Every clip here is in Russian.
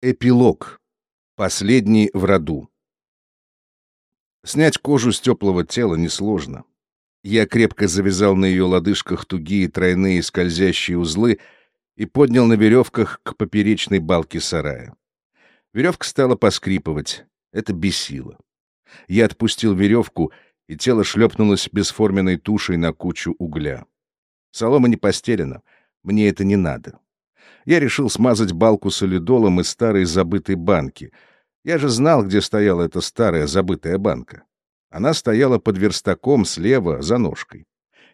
Эпилог. Последний в роду. Снять кожу с теплого тела несложно. Я крепко завязал на ее лодыжках тугие тройные скользящие узлы и поднял на веревках к поперечной балке сарая. Веревка стала поскрипывать. Это бесило. Я отпустил веревку, и тело шлепнулось бесформенной тушей на кучу угля. Солома не постелена. Мне это не надо я решил смазать балку солидолом из старой забытой банки. Я же знал, где стояла эта старая забытая банка. Она стояла под верстаком слева за ножкой.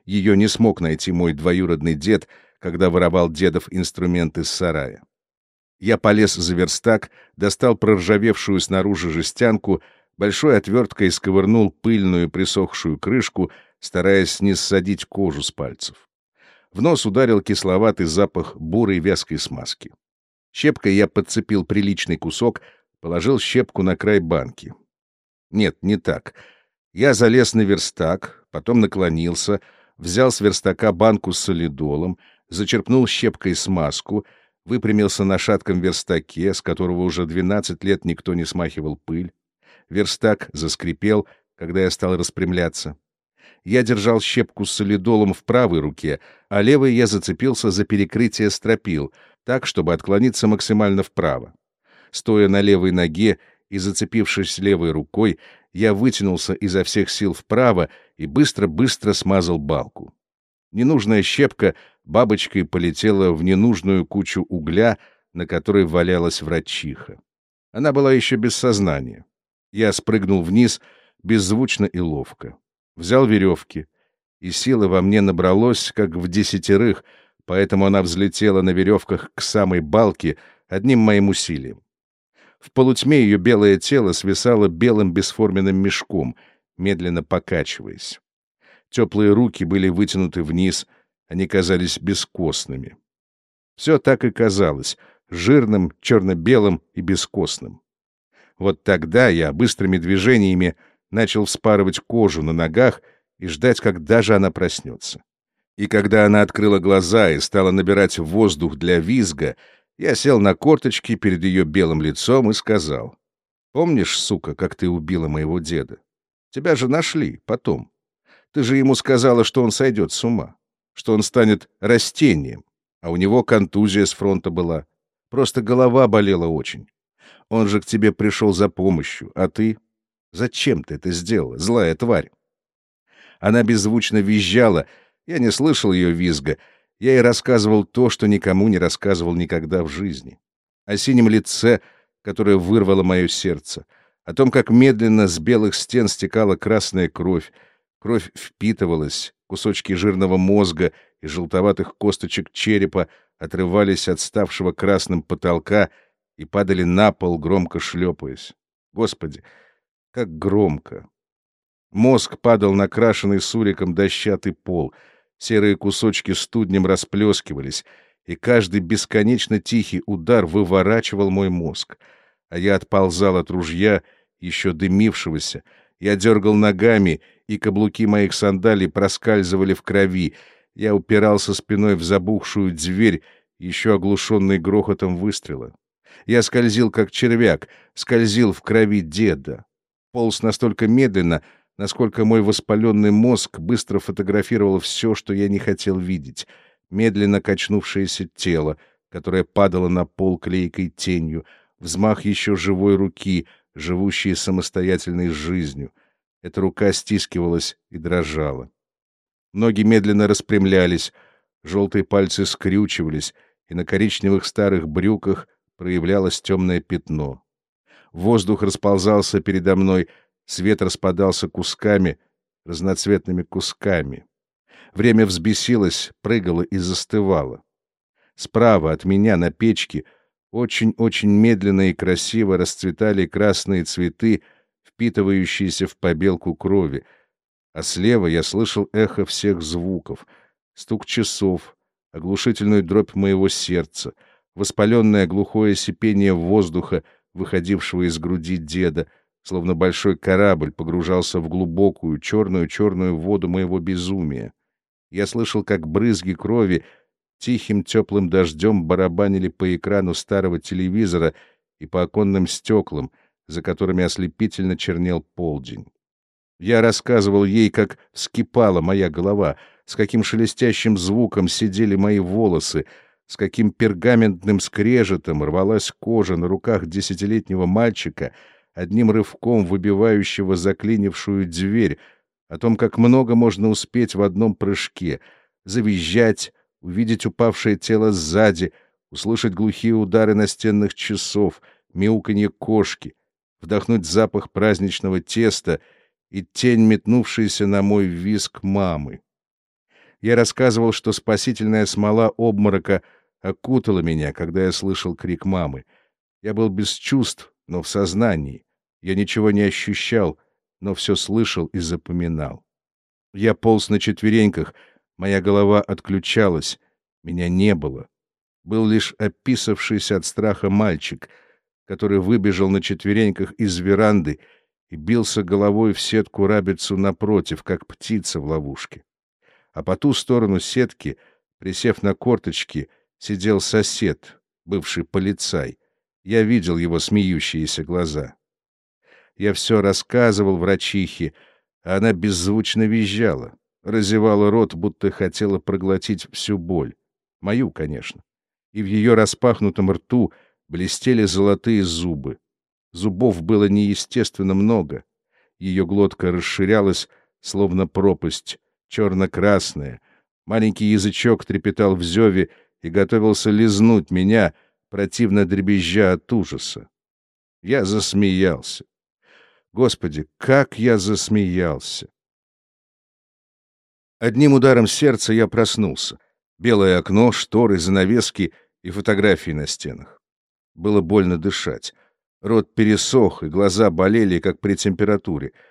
Ее не смог найти мой двоюродный дед, когда воровал дедов инструмент из сарая. Я полез за верстак, достал проржавевшую снаружи жестянку, большой отверткой сковырнул пыльную присохшую крышку, стараясь не ссадить кожу с пальцев. В нос ударил кисловатый запах бурой вязкой смазки. Щепкой я подцепил приличный кусок, положил щепку на край банки. Нет, не так. Я залез на верстак, потом наклонился, взял с верстака банку с солидолом, зачерпнул щепкой смазку, выпрямился на шатком верстаке, с которого уже 12 лет никто не смахивал пыль. Верстак заскрипел, когда я стал распрямляться. Я держал щепку с солидолом в правой руке, а левой я зацепился за перекрытие стропил, так, чтобы отклониться максимально вправо. Стоя на левой ноге и зацепившись левой рукой, я вытянулся изо всех сил вправо и быстро-быстро смазал балку. Ненужная щепка бабочкой полетела в ненужную кучу угля, на которой валялась врачиха. Она была еще без сознания. Я спрыгнул вниз беззвучно и ловко взял веревки, и силы во мне набралось, как в десятерых, поэтому она взлетела на веревках к самой балке одним моим усилием. В полутьме ее белое тело свисало белым бесформенным мешком, медленно покачиваясь. Теплые руки были вытянуты вниз, они казались бескостными. Все так и казалось — жирным, черно-белым и бескостным. Вот тогда я быстрыми движениями начал вспарывать кожу на ногах и ждать, когда же она проснется. И когда она открыла глаза и стала набирать воздух для визга, я сел на корточки перед ее белым лицом и сказал, «Помнишь, сука, как ты убила моего деда? Тебя же нашли потом. Ты же ему сказала, что он сойдет с ума, что он станет растением, а у него контузия с фронта была. Просто голова болела очень. Он же к тебе пришел за помощью, а ты Зачем ты это сделала, злая тварь? Она беззвучно визжала. Я не слышал ее визга. Я ей рассказывал то, что никому не рассказывал никогда в жизни. О синем лице, которое вырвало мое сердце. О том, как медленно с белых стен стекала красная кровь. Кровь впитывалась, кусочки жирного мозга и желтоватых косточек черепа отрывались от ставшего красным потолка и падали на пол, громко шлепаясь. Господи, как громко. Мозг падал на крашеный суриком дощатый пол, серые кусочки студнем расплескивались, и каждый бесконечно тихий удар выворачивал мой мозг. А я отползал от ружья, еще дымившегося, я дергал ногами, и каблуки моих сандалий проскальзывали в крови. Я упирался спиной в забухшую дверь, еще оглушенный грохотом выстрела. Я скользил, как червяк, скользил в крови деда полз настолько медленно, насколько мой воспаленный мозг быстро фотографировал все, что я не хотел видеть. Медленно качнувшееся тело, которое падало на пол клейкой тенью, взмах еще живой руки, живущей самостоятельной жизнью. Эта рука стискивалась и дрожала. Ноги медленно распрямлялись, желтые пальцы скрючивались, и на коричневых старых брюках проявлялось темное пятно. Воздух расползался передо мной, свет распадался кусками, разноцветными кусками. Время взбесилось, прыгало и застывало. Справа от меня на печке очень-очень медленно и красиво расцветали красные цветы, впитывающиеся в побелку крови, а слева я слышал эхо всех звуков, стук часов, оглушительную дробь моего сердца, воспаленное глухое сипение воздуха, выходившего из груди деда, словно большой корабль погружался в глубокую черную-черную воду моего безумия. Я слышал, как брызги крови тихим теплым дождем барабанили по экрану старого телевизора, и по оконным стеклам, за которыми ослепительно чернел полдень. Я рассказывал ей, как вскипала моя голова, с каким шелестящим звуком сидели мои волосы, с каким пергаментным скрежетом рвалась кожа на руках десятилетнего мальчика, одним рывком выбивающего заклинившую дверь, о том, как много можно успеть в одном прыжке, завизжать, увидеть упавшее тело сзади, услышать глухие удары настенных часов, мяуканье кошки, вдохнуть запах праздничного теста и тень, метнувшаяся на мой виск мамы. Я рассказывал, что спасительная смола обморока окутала меня, когда я слышал крик мамы. Я был без чувств, но в сознании. Я ничего не ощущал, но все слышал и запоминал. Я полз на четвереньках, моя голова отключалась, меня не было. Был лишь описавшийся от страха мальчик, который выбежал на четвереньках из веранды и бился головой в сетку рабицу напротив, как птица в ловушке а по ту сторону сетки, присев на корточки, сидел сосед, бывший полицай. Я видел его смеющиеся глаза. Я все рассказывал врачихе, а она беззвучно визжала, разевала рот, будто хотела проглотить всю боль. Мою, конечно. И в ее распахнутом рту блестели золотые зубы. Зубов было неестественно много. Ее глотка расширялась, словно пропасть, черно-красное. Маленький язычок трепетал в зеве и готовился лизнуть меня, противно дребезжа от ужаса. Я засмеялся. Господи, как я засмеялся! Одним ударом сердца я проснулся. Белое окно, шторы, занавески и фотографии на стенах. Было больно дышать. Рот пересох, и глаза болели, как при температуре —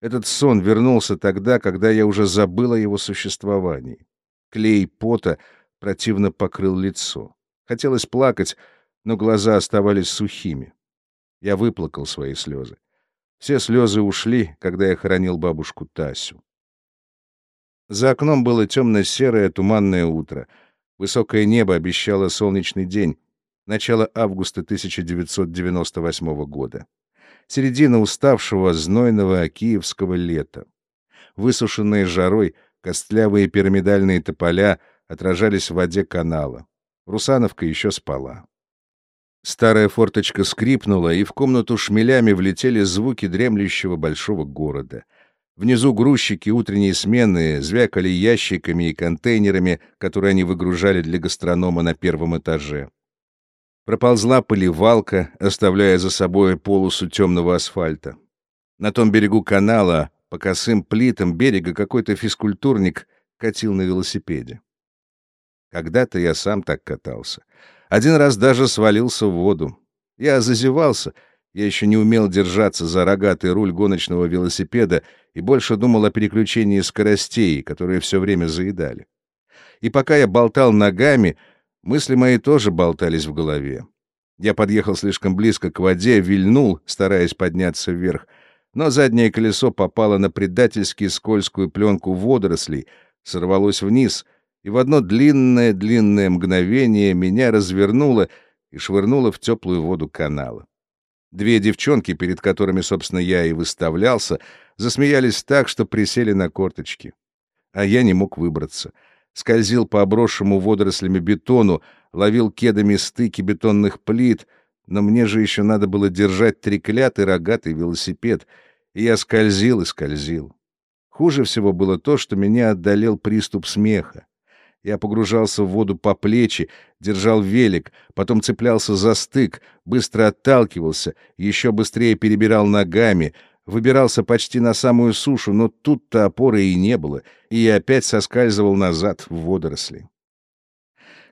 этот сон вернулся тогда, когда я уже забыл о его существовании. Клей пота противно покрыл лицо. Хотелось плакать, но глаза оставались сухими. Я выплакал свои слезы. Все слезы ушли, когда я хоронил бабушку Тасю. За окном было темно-серое туманное утро. Высокое небо обещало солнечный день. Начало августа 1998 года середина уставшего, знойного киевского лета. Высушенные жарой костлявые пирамидальные тополя отражались в воде канала. Русановка еще спала. Старая форточка скрипнула, и в комнату шмелями влетели звуки дремлющего большого города. Внизу грузчики утренней смены звякали ящиками и контейнерами, которые они выгружали для гастронома на первом этаже. Проползла поливалка, оставляя за собой полосу темного асфальта. На том берегу канала, по косым плитам берега, какой-то физкультурник катил на велосипеде. Когда-то я сам так катался. Один раз даже свалился в воду. Я зазевался, я еще не умел держаться за рогатый руль гоночного велосипеда и больше думал о переключении скоростей, которые все время заедали. И пока я болтал ногами, Мысли мои тоже болтались в голове. Я подъехал слишком близко к воде, вильнул, стараясь подняться вверх, но заднее колесо попало на предательски скользкую пленку водорослей, сорвалось вниз, и в одно длинное-длинное мгновение меня развернуло и швырнуло в теплую воду канала. Две девчонки, перед которыми, собственно, я и выставлялся, засмеялись так, что присели на корточки. А я не мог выбраться — скользил по обросшему водорослями бетону, ловил кедами стыки бетонных плит, но мне же еще надо было держать треклятый рогатый велосипед, и я скользил и скользил. Хуже всего было то, что меня отдалил приступ смеха. Я погружался в воду по плечи, держал велик, потом цеплялся за стык, быстро отталкивался, еще быстрее перебирал ногами — выбирался почти на самую сушу, но тут-то опоры и не было, и я опять соскальзывал назад в водоросли.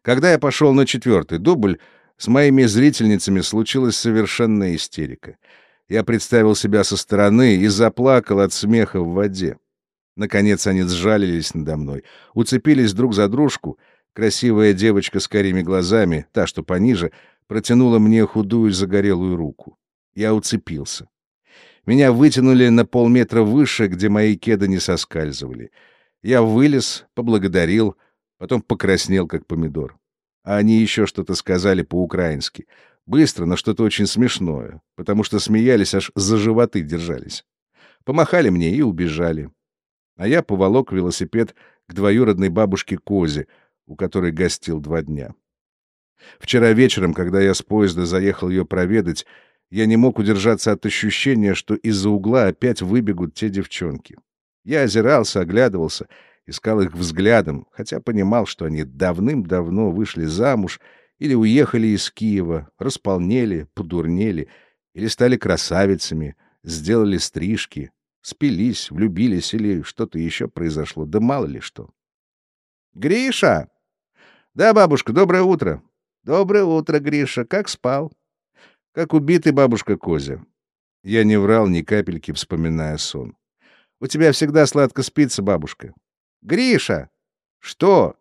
Когда я пошел на четвертый дубль, с моими зрительницами случилась совершенная истерика. Я представил себя со стороны и заплакал от смеха в воде. Наконец они сжалились надо мной, уцепились друг за дружку. Красивая девочка с карими глазами, та, что пониже, протянула мне худую загорелую руку. Я уцепился. Меня вытянули на полметра выше, где мои кеды не соскальзывали. Я вылез, поблагодарил, потом покраснел, как помидор. А они еще что-то сказали по-украински. Быстро, но что-то очень смешное, потому что смеялись, аж за животы держались. Помахали мне и убежали. А я поволок велосипед к двоюродной бабушке Козе, у которой гостил два дня. Вчера вечером, когда я с поезда заехал ее проведать, я не мог удержаться от ощущения, что из-за угла опять выбегут те девчонки. Я озирался, оглядывался, искал их взглядом, хотя понимал, что они давным-давно вышли замуж или уехали из Киева, располнели, подурнели или стали красавицами, сделали стрижки, спились, влюбились или что-то еще произошло, да мало ли что. «Гриша!» «Да, бабушка, доброе утро!» «Доброе утро, Гриша. Как спал?» «Как убитый бабушка Козя». Я не врал ни капельки, вспоминая сон. «У тебя всегда сладко спится, бабушка». «Гриша!» «Что?»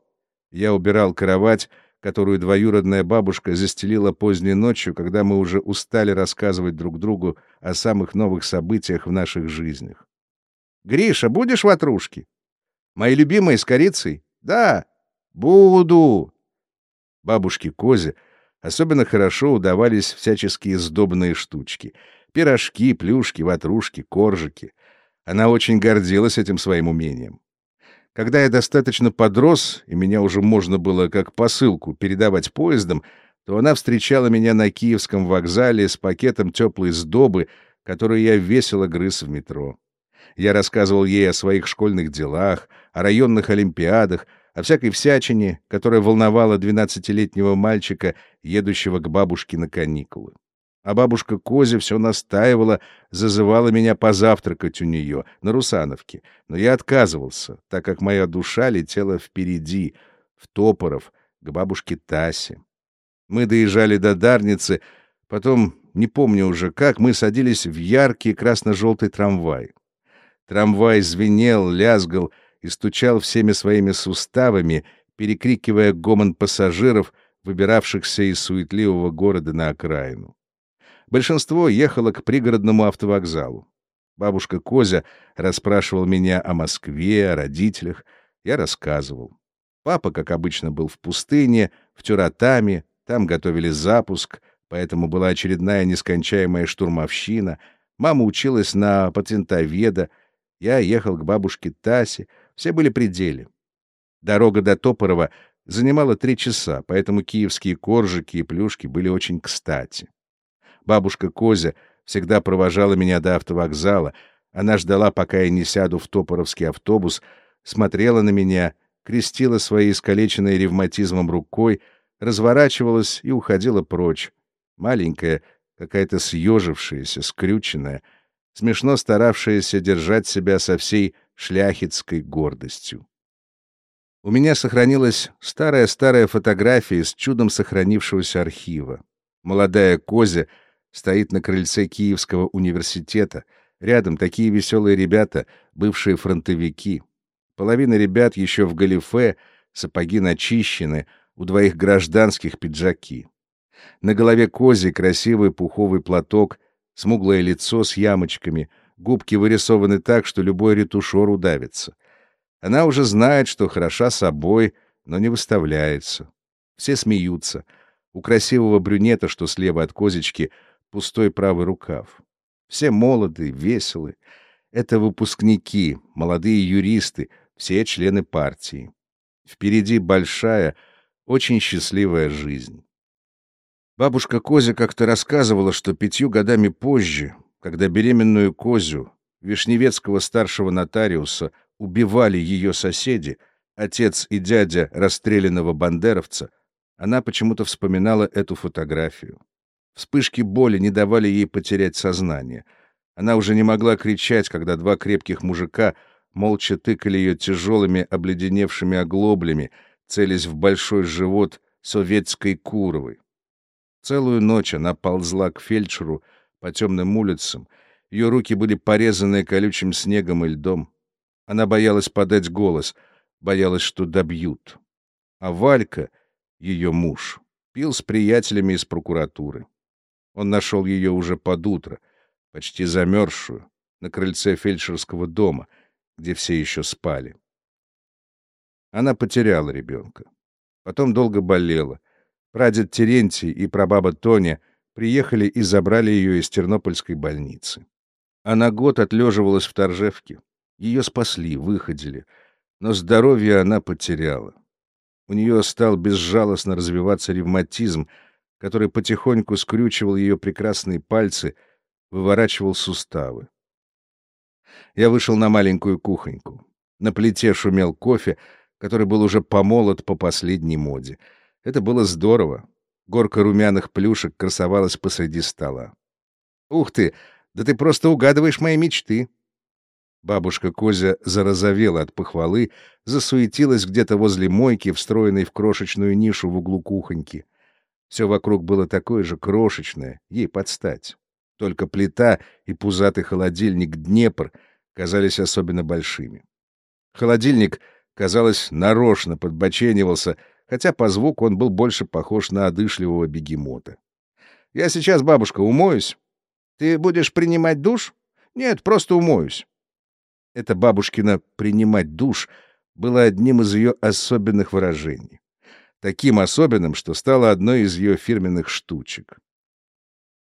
Я убирал кровать, которую двоюродная бабушка застелила поздней ночью, когда мы уже устали рассказывать друг другу о самых новых событиях в наших жизнях. «Гриша, будешь ватрушки?» «Мои любимые с корицей?» «Да». «Буду». Бабушке Козе особенно хорошо удавались всяческие сдобные штучки. Пирожки, плюшки, ватрушки, коржики. Она очень гордилась этим своим умением. Когда я достаточно подрос, и меня уже можно было как посылку передавать поездом, то она встречала меня на Киевском вокзале с пакетом теплой сдобы, которую я весело грыз в метро. Я рассказывал ей о своих школьных делах, о районных олимпиадах, о всякой всячине, которая волновала двенадцатилетнего мальчика, едущего к бабушке на каникулы. А бабушка Козя все настаивала, зазывала меня позавтракать у нее, на Русановке. Но я отказывался, так как моя душа летела впереди, в Топоров, к бабушке Тасе. Мы доезжали до Дарницы, потом, не помню уже как, мы садились в яркий красно-желтый трамвай. Трамвай звенел, лязгал и стучал всеми своими суставами, перекрикивая гомон пассажиров, выбиравшихся из суетливого города на окраину. Большинство ехало к пригородному автовокзалу. Бабушка Козя расспрашивал меня о Москве, о родителях. Я рассказывал. Папа, как обычно, был в пустыне, в Тюратаме, там готовили запуск, поэтому была очередная нескончаемая штурмовщина. Мама училась на патентоведа. Я ехал к бабушке Тасе, все были при деле. Дорога до Топорова занимала три часа, поэтому киевские коржики и плюшки были очень кстати. Бабушка Козя всегда провожала меня до автовокзала. Она ждала, пока я не сяду в топоровский автобус, смотрела на меня, крестила своей искалеченной ревматизмом рукой, разворачивалась и уходила прочь. Маленькая, какая-то съежившаяся, скрюченная, смешно старавшаяся держать себя со всей шляхетской гордостью. У меня сохранилась старая-старая фотография из чудом сохранившегося архива. Молодая Козя — стоит на крыльце Киевского университета. Рядом такие веселые ребята, бывшие фронтовики. Половина ребят еще в галифе, сапоги начищены, у двоих гражданских пиджаки. На голове кози красивый пуховый платок, смуглое лицо с ямочками, губки вырисованы так, что любой ретушер удавится. Она уже знает, что хороша собой, но не выставляется. Все смеются. У красивого брюнета, что слева от козечки, пустой правый рукав. Все молоды, веселы. Это выпускники, молодые юристы, все члены партии. Впереди большая, очень счастливая жизнь. Бабушка Козя как-то рассказывала, что пятью годами позже, когда беременную Козю, вишневецкого старшего нотариуса, убивали ее соседи, отец и дядя расстрелянного бандеровца, она почему-то вспоминала эту фотографию. Вспышки боли не давали ей потерять сознание. Она уже не могла кричать, когда два крепких мужика молча тыкали ее тяжелыми обледеневшими оглоблями, целясь в большой живот советской Куровой. Целую ночь она ползла к фельдшеру по темным улицам. Ее руки были порезаны колючим снегом и льдом. Она боялась подать голос, боялась, что добьют. А Валька, ее муж, пил с приятелями из прокуратуры. Он нашел ее уже под утро, почти замерзшую, на крыльце фельдшерского дома, где все еще спали. Она потеряла ребенка. Потом долго болела. Прадед Терентий и прабаба Тоня приехали и забрали ее из Тернопольской больницы. Она год отлеживалась в Торжевке. Ее спасли, выходили. Но здоровье она потеряла. У нее стал безжалостно развиваться ревматизм, который потихоньку скрючивал ее прекрасные пальцы, выворачивал суставы. Я вышел на маленькую кухоньку. На плите шумел кофе, который был уже помолот по последней моде. Это было здорово. Горка румяных плюшек красовалась посреди стола. «Ух ты! Да ты просто угадываешь мои мечты!» Бабушка Козя зарозовела от похвалы, засуетилась где-то возле мойки, встроенной в крошечную нишу в углу кухоньки. Все вокруг было такое же крошечное, ей подстать. Только плита и пузатый холодильник «Днепр» казались особенно большими. Холодильник, казалось, нарочно подбоченивался, хотя по звуку он был больше похож на одышливого бегемота. «Я сейчас, бабушка, умоюсь. Ты будешь принимать душ? Нет, просто умоюсь». Это бабушкина «принимать душ» было одним из ее особенных выражений. Таким особенным, что стало одной из ее фирменных штучек.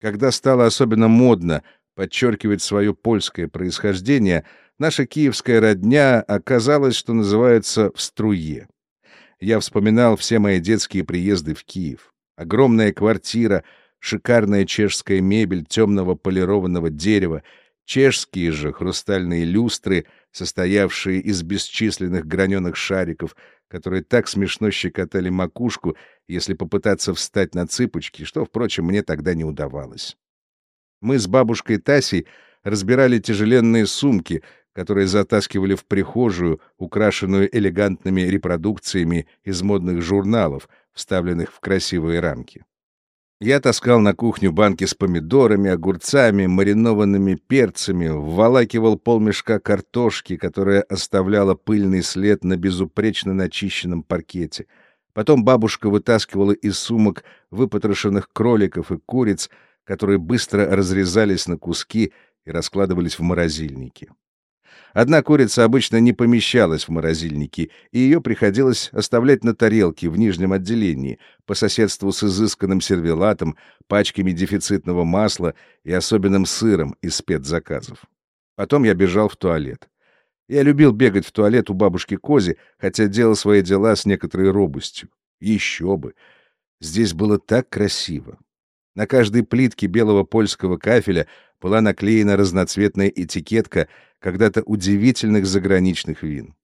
Когда стало особенно модно подчеркивать свое польское происхождение, наша киевская родня оказалась, что называется, в струе. Я вспоминал все мои детские приезды в Киев. Огромная квартира, шикарная чешская мебель темного полированного дерева, чешские же хрустальные люстры, состоявшие из бесчисленных граненых шариков, которые так смешно щекотали макушку, если попытаться встать на цыпочки, что, впрочем, мне тогда не удавалось. Мы с бабушкой Тасей разбирали тяжеленные сумки, которые затаскивали в прихожую, украшенную элегантными репродукциями из модных журналов, вставленных в красивые рамки. Я таскал на кухню банки с помидорами, огурцами, маринованными перцами, вволакивал полмешка картошки, которая оставляла пыльный след на безупречно начищенном паркете. Потом бабушка вытаскивала из сумок выпотрошенных кроликов и куриц, которые быстро разрезались на куски и раскладывались в морозильнике. Одна курица обычно не помещалась в морозильнике, и ее приходилось оставлять на тарелке в нижнем отделении, по соседству с изысканным сервелатом, пачками дефицитного масла и особенным сыром из спецзаказов. Потом я бежал в туалет. Я любил бегать в туалет у бабушки Кози, хотя делал свои дела с некоторой робостью. Еще бы! Здесь было так красиво. На каждой плитке белого польского кафеля была наклеена разноцветная этикетка когда-то удивительных заграничных вин.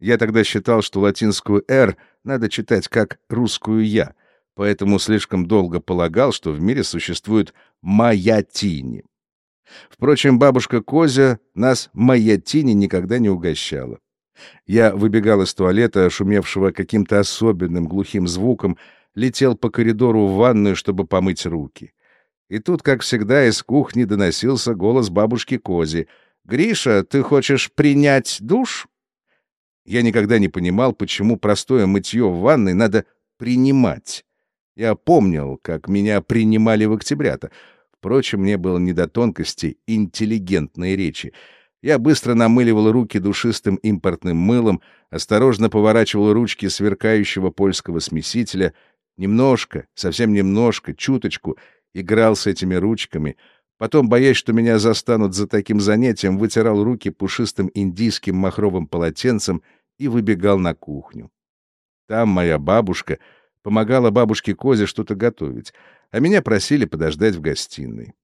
Я тогда считал, что латинскую «р» надо читать как русскую «я», поэтому слишком долго полагал, что в мире существует «маятини». Впрочем, бабушка Козя нас «маятини» никогда не угощала. Я выбегал из туалета, шумевшего каким-то особенным глухим звуком, летел по коридору в ванную, чтобы помыть руки. И тут, как всегда, из кухни доносился голос бабушки Кози. «Гриша, ты хочешь принять душ?» Я никогда не понимал, почему простое мытье в ванной надо принимать. Я помнил, как меня принимали в октября-то. Впрочем, мне было не до тонкостей интеллигентной речи. Я быстро намыливал руки душистым импортным мылом, осторожно поворачивал ручки сверкающего польского смесителя — Немножко, совсем немножко, чуточку играл с этими ручками. Потом, боясь, что меня застанут за таким занятием, вытирал руки пушистым индийским махровым полотенцем и выбегал на кухню. Там моя бабушка помогала бабушке Козе что-то готовить, а меня просили подождать в гостиной.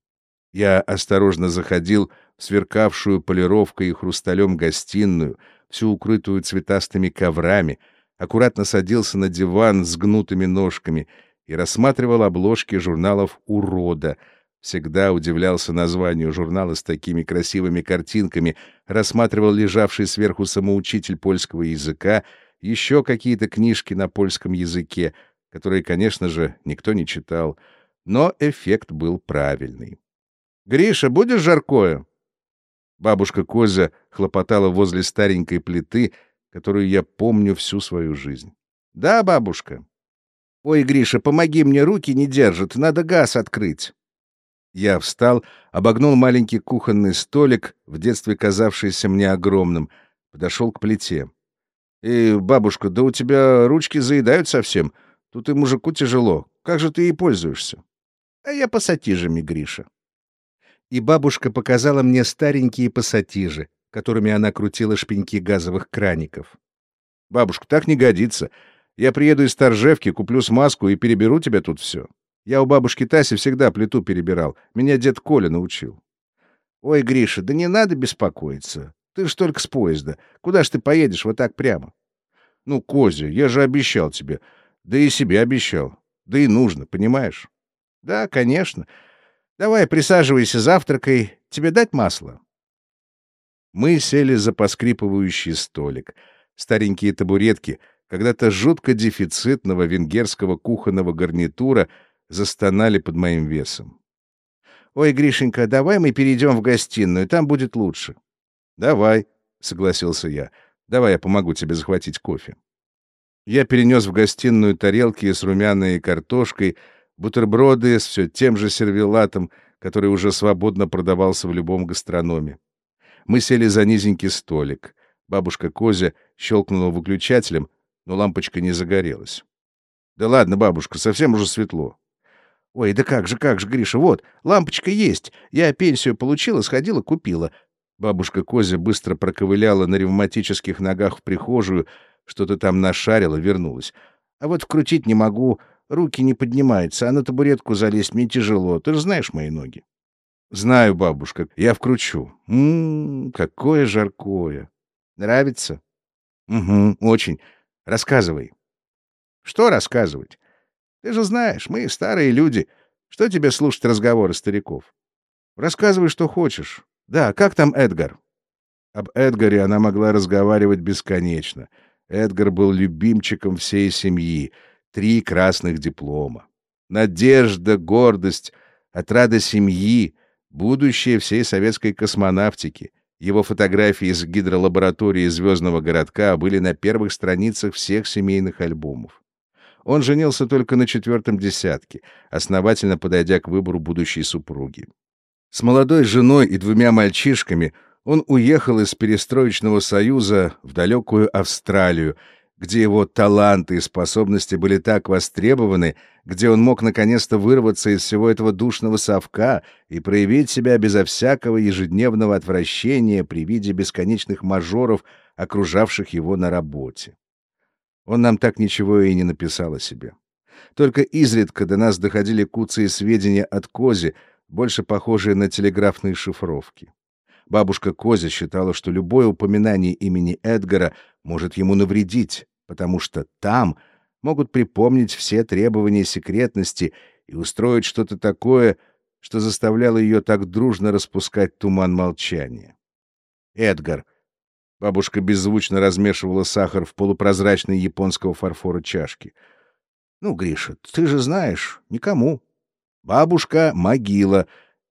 Я осторожно заходил в сверкавшую полировкой и хрусталем гостиную, всю укрытую цветастыми коврами — аккуратно садился на диван с гнутыми ножками и рассматривал обложки журналов «Урода». Всегда удивлялся названию журнала с такими красивыми картинками, рассматривал лежавший сверху самоучитель польского языка, еще какие-то книжки на польском языке, которые, конечно же, никто не читал, но эффект был правильный. «Гриша, будешь жаркое?» Бабушка Козя хлопотала возле старенькой плиты, которую я помню всю свою жизнь. «Да, бабушка?» «Ой, Гриша, помоги мне, руки не держат, надо газ открыть». Я встал, обогнул маленький кухонный столик, в детстве казавшийся мне огромным, подошел к плите. «Эй, бабушка, да у тебя ручки заедают совсем. Тут и мужику тяжело. Как же ты ей пользуешься?» А я пассатижами, Гриша. И бабушка показала мне старенькие пассатижи, которыми она крутила шпеньки газовых краников. Бабушка, так не годится. Я приеду из Торжевки, куплю смазку и переберу тебе тут все. Я у бабушки Таси всегда плиту перебирал. Меня дед Коля научил. Ой, Гриша, да не надо беспокоиться. Ты ж только с поезда. Куда ж ты поедешь вот так прямо? Ну, Козя, я же обещал тебе. Да и себе обещал. Да и нужно, понимаешь? Да, конечно. Давай, присаживайся, завтракай. Тебе дать масло? Мы сели за поскрипывающий столик. Старенькие табуретки, когда-то жутко дефицитного венгерского кухонного гарнитура, застонали под моим весом. «Ой, Гришенька, давай мы перейдем в гостиную, там будет лучше». «Давай», — согласился я. «Давай я помогу тебе захватить кофе». Я перенес в гостиную тарелки с румяной картошкой, бутерброды с все тем же сервелатом, который уже свободно продавался в любом гастрономе. Мы сели за низенький столик. Бабушка Козя щелкнула выключателем, но лампочка не загорелась. — Да ладно, бабушка, совсем уже светло. Ой, да как же, как же, Гриша, вот, лампочка есть. Я пенсию получила, сходила, купила. Бабушка Козя быстро проковыляла на ревматических ногах в прихожую, что-то там нашарила, вернулась. А вот вкрутить не могу, руки не поднимаются, а на табуретку залезть мне тяжело. Ты же знаешь мои ноги. Знаю, бабушка, я вкручу. Ммм, какое жаркое. Нравится? Угу, очень. Рассказывай. Что рассказывать? Ты же знаешь, мы старые люди. Что тебе слушать разговоры стариков? Рассказывай, что хочешь. Да, как там Эдгар? Об Эдгаре она могла разговаривать бесконечно. Эдгар был любимчиком всей семьи. Три красных диплома. Надежда, гордость, отрада семьи, будущее всей советской космонавтики. Его фотографии из гидролаборатории звездного городка были на первых страницах всех семейных альбомов. Он женился только на четвертом десятке, основательно подойдя к выбору будущей супруги. С молодой женой и двумя мальчишками он уехал из перестроечного союза в далекую Австралию, где его таланты и способности были так востребованы, где он мог наконец-то вырваться из всего этого душного совка и проявить себя безо всякого ежедневного отвращения при виде бесконечных мажоров, окружавших его на работе. Он нам так ничего и не написал о себе. Только изредка до нас доходили куцые сведения от Кози, больше похожие на телеграфные шифровки. Бабушка Козя считала, что любое упоминание имени Эдгара может ему навредить, потому что там могут припомнить все требования секретности и устроить что-то такое, что заставляло ее так дружно распускать туман молчания. Эдгар Бабушка беззвучно размешивала сахар в полупрозрачной японского фарфора чашке. «Ну, Гриша, ты же знаешь, никому. Бабушка — могила».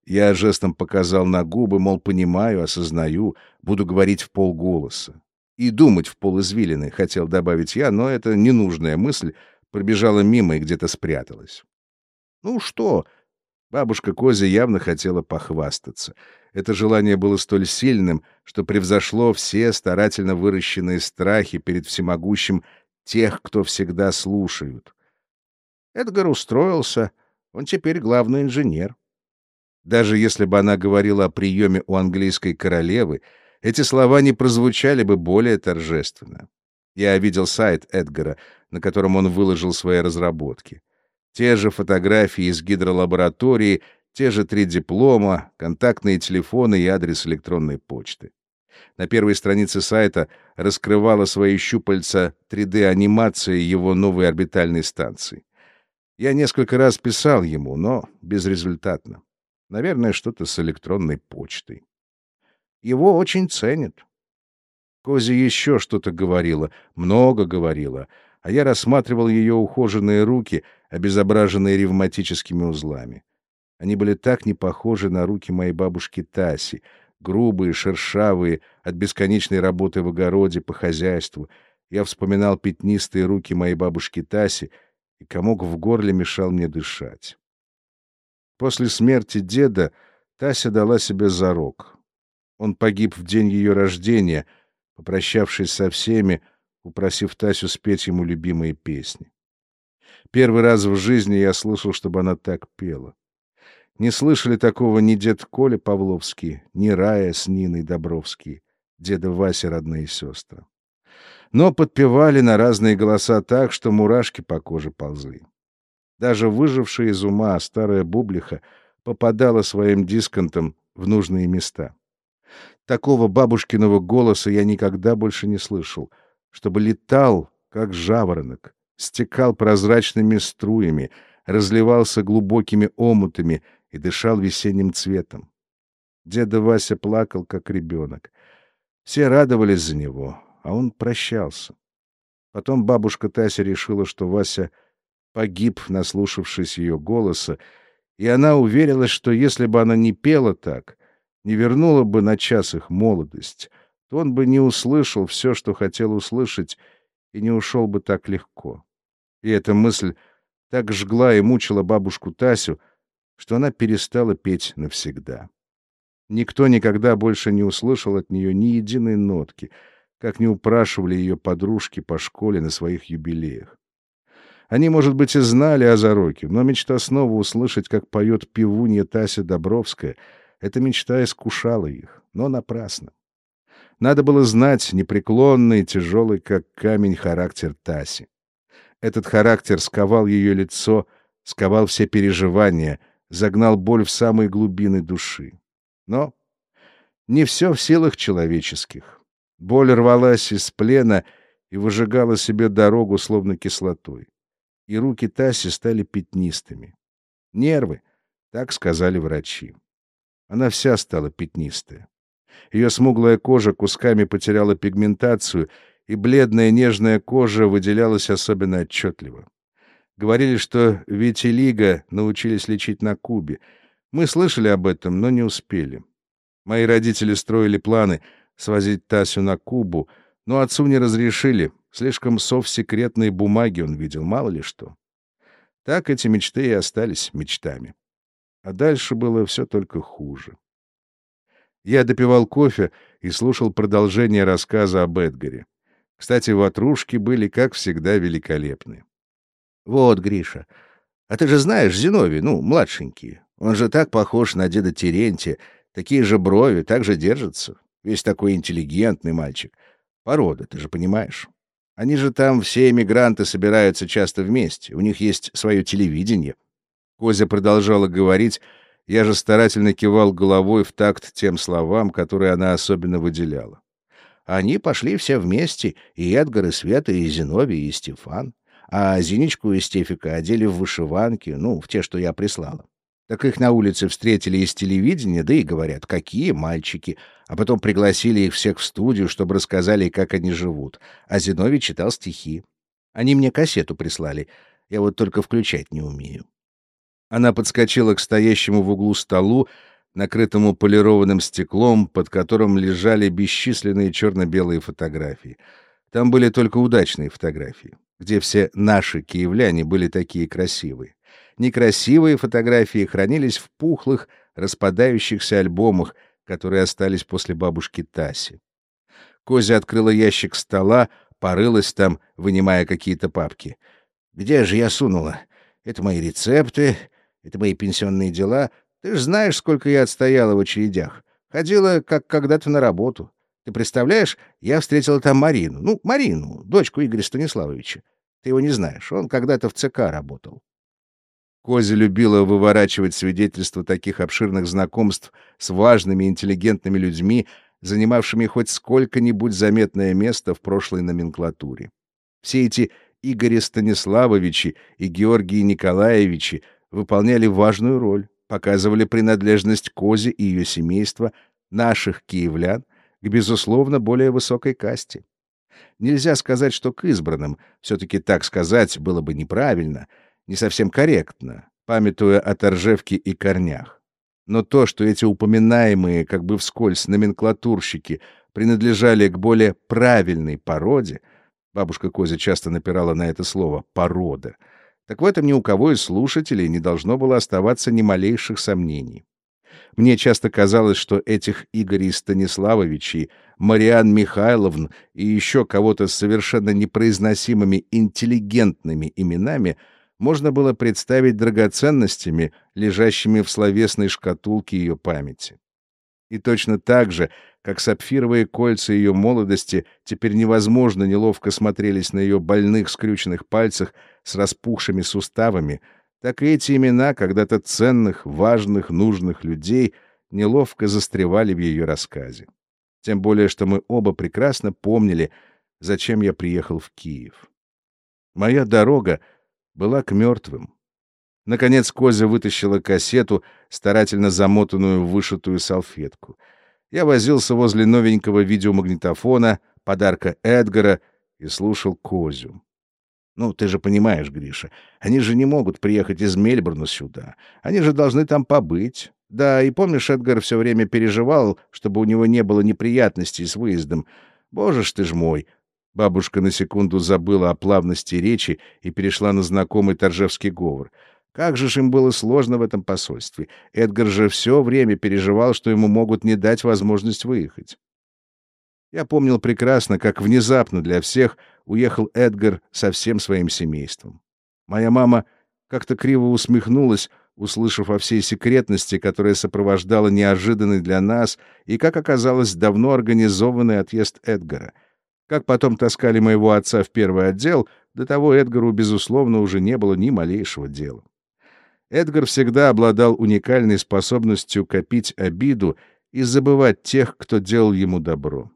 Я жестом показал на губы, мол, понимаю, осознаю, буду говорить в полголоса. И думать в полизвилины, хотел добавить я, но это ненужная мысль пробежала мимо и где-то спряталась. «Ну что?» Бабушка Козя явно хотела похвастаться — это желание было столь сильным, что превзошло все старательно выращенные страхи перед всемогущим тех, кто всегда слушают. Эдгар устроился, он теперь главный инженер. Даже если бы она говорила о приеме у английской королевы, эти слова не прозвучали бы более торжественно. Я видел сайт Эдгара, на котором он выложил свои разработки. Те же фотографии из гидролаборатории те же три диплома, контактные телефоны и адрес электронной почты. На первой странице сайта раскрывала свои щупальца 3D-анимация его новой орбитальной станции. Я несколько раз писал ему, но безрезультатно. Наверное, что-то с электронной почтой. Его очень ценят. Кози еще что-то говорила, много говорила, а я рассматривал ее ухоженные руки, обезображенные ревматическими узлами. Они были так не похожи на руки моей бабушки Таси, грубые, шершавые, от бесконечной работы в огороде, по хозяйству. Я вспоминал пятнистые руки моей бабушки Таси, и комок в горле мешал мне дышать. После смерти деда Тася дала себе зарок. Он погиб в день ее рождения, попрощавшись со всеми, упросив Тасю спеть ему любимые песни. Первый раз в жизни я слышал, чтобы она так пела. Не слышали такого ни дед Коля Павловский, ни Рая с Ниной Добровский, деда Вася родные сестры. Но подпевали на разные голоса так, что мурашки по коже ползли. Даже выжившая из ума старая бублиха попадала своим дисконтом в нужные места. Такого бабушкиного голоса я никогда больше не слышал, чтобы летал, как жаворонок, стекал прозрачными струями, разливался глубокими омутами и дышал весенним цветом. Деда Вася плакал, как ребенок. Все радовались за него, а он прощался. Потом бабушка Тася решила, что Вася погиб, наслушавшись ее голоса, и она уверилась, что если бы она не пела так, не вернула бы на час их молодость, то он бы не услышал все, что хотел услышать, и не ушел бы так легко. И эта мысль так жгла и мучила бабушку Тасю, что она перестала петь навсегда. Никто никогда больше не услышал от нее ни единой нотки, как не упрашивали ее подружки по школе на своих юбилеях. Они, может быть, и знали о зароке, но мечта снова услышать, как поет певунья Тася Добровская, эта мечта искушала их, но напрасно. Надо было знать непреклонный, тяжелый, как камень, характер Таси. Этот характер сковал ее лицо, сковал все переживания, загнал боль в самые глубины души. Но не все в силах человеческих. Боль рвалась из плена и выжигала себе дорогу, словно кислотой и руки Таси стали пятнистыми. Нервы, так сказали врачи. Она вся стала пятнистая. Ее смуглая кожа кусками потеряла пигментацию, и бледная нежная кожа выделялась особенно отчетливо. Говорили, что витилиго научились лечить на Кубе. Мы слышали об этом, но не успели. Мои родители строили планы свозить Тасю на Кубу, но отцу не разрешили, Слишком совсекретные бумаги он видел, мало ли что. Так эти мечты и остались мечтами. А дальше было все только хуже. Я допивал кофе и слушал продолжение рассказа об Эдгаре. Кстати, ватрушки были, как всегда, великолепны. — Вот, Гриша, а ты же знаешь Зиновий, ну, младшенький. Он же так похож на деда Терентия, такие же брови, так же держится. Весь такой интеллигентный мальчик. Порода, ты же понимаешь. Они же там все эмигранты собираются часто вместе, у них есть свое телевидение. Козя продолжала говорить, я же старательно кивал головой в такт тем словам, которые она особенно выделяла. Они пошли все вместе, и Эдгар, и Света, и Зиновий, и Стефан. А Зинечку и Стефика одели в вышиванки, ну, в те, что я прислала. Так их на улице встретили из телевидения, да и говорят, какие мальчики. А потом пригласили их всех в студию, чтобы рассказали, как они живут. А Зиновий читал стихи. Они мне кассету прислали. Я вот только включать не умею. Она подскочила к стоящему в углу столу, накрытому полированным стеклом, под которым лежали бесчисленные черно-белые фотографии. Там были только удачные фотографии, где все наши киевляне были такие красивые. Некрасивые фотографии хранились в пухлых, распадающихся альбомах, которые остались после бабушки Таси. Козя открыла ящик стола, порылась там, вынимая какие-то папки. «Где же я сунула? Это мои рецепты, это мои пенсионные дела. Ты же знаешь, сколько я отстояла в очередях. Ходила, как когда-то на работу. Ты представляешь, я встретила там Марину. Ну, Марину, дочку Игоря Станиславовича. Ты его не знаешь, он когда-то в ЦК работал. Козя любила выворачивать свидетельства таких обширных знакомств с важными интеллигентными людьми, занимавшими хоть сколько-нибудь заметное место в прошлой номенклатуре. Все эти Игоря Станиславовичи и Георгии Николаевичи выполняли важную роль, показывали принадлежность Козе и ее семейства, наших киевлян, к, безусловно, более высокой касте. Нельзя сказать, что к избранным, все-таки так сказать было бы неправильно — не совсем корректно, памятуя о торжевке и корнях. Но то, что эти упоминаемые, как бы вскользь, номенклатурщики принадлежали к более правильной породе, бабушка Козя часто напирала на это слово «порода», так в этом ни у кого из слушателей не должно было оставаться ни малейших сомнений. Мне часто казалось, что этих Игорей Станиславовичей, Мариан Михайловн и еще кого-то с совершенно непроизносимыми интеллигентными именами — можно было представить драгоценностями, лежащими в словесной шкатулке ее памяти. И точно так же, как сапфировые кольца ее молодости теперь невозможно неловко смотрелись на ее больных скрюченных пальцах с распухшими суставами, так и эти имена когда-то ценных, важных, нужных людей неловко застревали в ее рассказе. Тем более, что мы оба прекрасно помнили, зачем я приехал в Киев. Моя дорога была к мертвым. Наконец Козя вытащила кассету, старательно замотанную в вышитую салфетку. Я возился возле новенького видеомагнитофона, подарка Эдгара, и слушал Козю. Ну, ты же понимаешь, Гриша, они же не могут приехать из Мельбурна сюда. Они же должны там побыть. Да, и помнишь, Эдгар все время переживал, чтобы у него не было неприятностей с выездом. Боже ж ты ж мой! Бабушка на секунду забыла о плавности речи и перешла на знакомый торжевский говор. Как же ж им было сложно в этом посольстве. Эдгар же все время переживал, что ему могут не дать возможность выехать. Я помнил прекрасно, как внезапно для всех уехал Эдгар со всем своим семейством. Моя мама как-то криво усмехнулась, услышав о всей секретности, которая сопровождала неожиданный для нас и, как оказалось, давно организованный отъезд Эдгара. Как потом таскали моего отца в первый отдел, до того Эдгару, безусловно, уже не было ни малейшего дела. Эдгар всегда обладал уникальной способностью копить обиду и забывать тех, кто делал ему добро.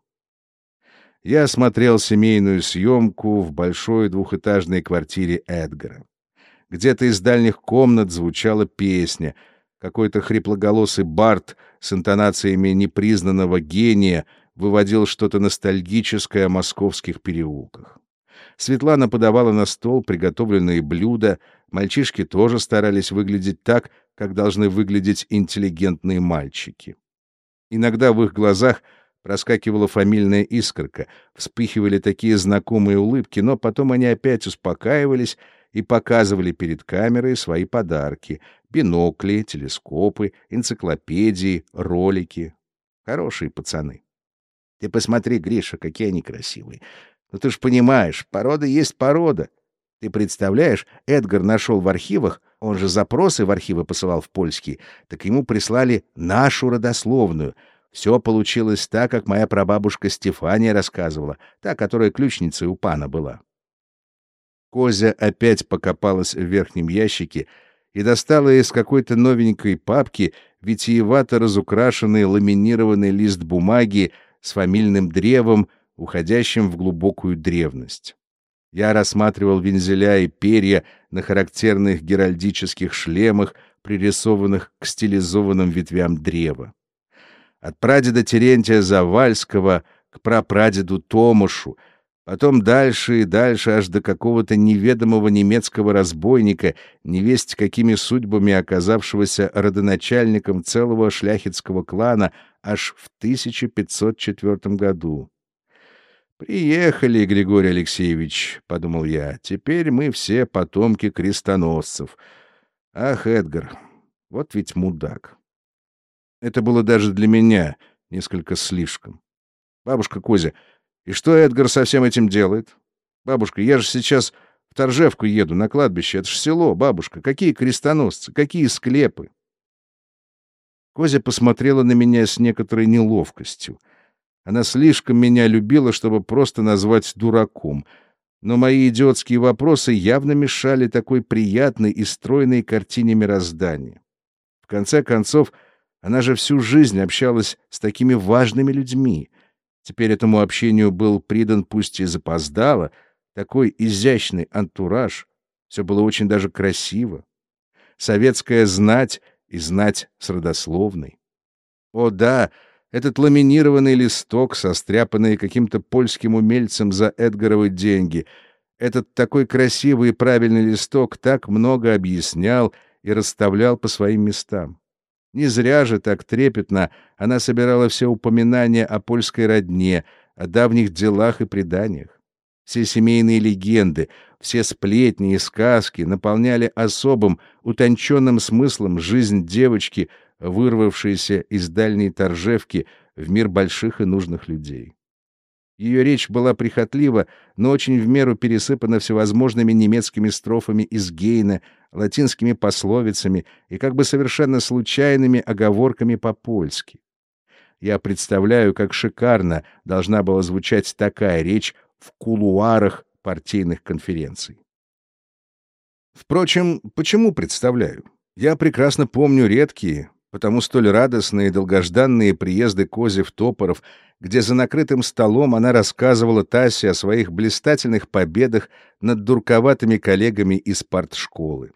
Я смотрел семейную съемку в большой двухэтажной квартире Эдгара. Где-то из дальних комнат звучала песня. Какой-то хриплоголосый бард с интонациями непризнанного гения выводил что-то ностальгическое о московских переулках. Светлана подавала на стол приготовленные блюда, мальчишки тоже старались выглядеть так, как должны выглядеть интеллигентные мальчики. Иногда в их глазах проскакивала фамильная искорка, вспыхивали такие знакомые улыбки, но потом они опять успокаивались и показывали перед камерой свои подарки — бинокли, телескопы, энциклопедии, ролики. Хорошие пацаны. Ты посмотри, Гриша, какие они красивые. Ну ты ж понимаешь, порода есть порода. Ты представляешь, Эдгар нашел в архивах, он же запросы в архивы посылал в польский, так ему прислали нашу родословную. Все получилось так, как моя прабабушка Стефания рассказывала, та, которая ключницей у пана была. Козя опять покопалась в верхнем ящике и достала из какой-то новенькой папки витиевато разукрашенный ламинированный лист бумаги с фамильным древом, уходящим в глубокую древность. Я рассматривал вензеля и перья на характерных геральдических шлемах, пририсованных к стилизованным ветвям древа. От прадеда Терентия Завальского к прапрадеду Томушу, потом дальше и дальше аж до какого-то неведомого немецкого разбойника, невесть какими судьбами оказавшегося родоначальником целого шляхетского клана аж в 1504 году. «Приехали, Григорий Алексеевич», — подумал я. «Теперь мы все потомки крестоносцев. Ах, Эдгар, вот ведь мудак». Это было даже для меня несколько слишком. «Бабушка Кузя, и что Эдгар со всем этим делает? Бабушка, я же сейчас в Торжевку еду, на кладбище. Это ж село, бабушка. Какие крестоносцы, какие склепы?» Козя посмотрела на меня с некоторой неловкостью. Она слишком меня любила, чтобы просто назвать дураком. Но мои идиотские вопросы явно мешали такой приятной и стройной картине мироздания. В конце концов, она же всю жизнь общалась с такими важными людьми. Теперь этому общению был придан, пусть и запоздало, такой изящный антураж. Все было очень даже красиво. Советская знать и знать с родословной. О да, этот ламинированный листок, состряпанный каким-то польским умельцем за Эдгаровы деньги. Этот такой красивый и правильный листок так много объяснял и расставлял по своим местам. Не зря же так трепетно она собирала все упоминания о польской родне, о давних делах и преданиях. Все семейные легенды, все сплетни и сказки наполняли особым, утонченным смыслом жизнь девочки, вырвавшейся из дальней торжевки в мир больших и нужных людей. Ее речь была прихотлива, но очень в меру пересыпана всевозможными немецкими строфами из Гейна, латинскими пословицами и как бы совершенно случайными оговорками по-польски. Я представляю, как шикарно должна была звучать такая речь в кулуарах партийных конференций. Впрочем, почему представляю? Я прекрасно помню редкие, потому столь радостные и долгожданные приезды Кози в Топоров, где за накрытым столом она рассказывала Тасе о своих блистательных победах над дурковатыми коллегами из партшколы.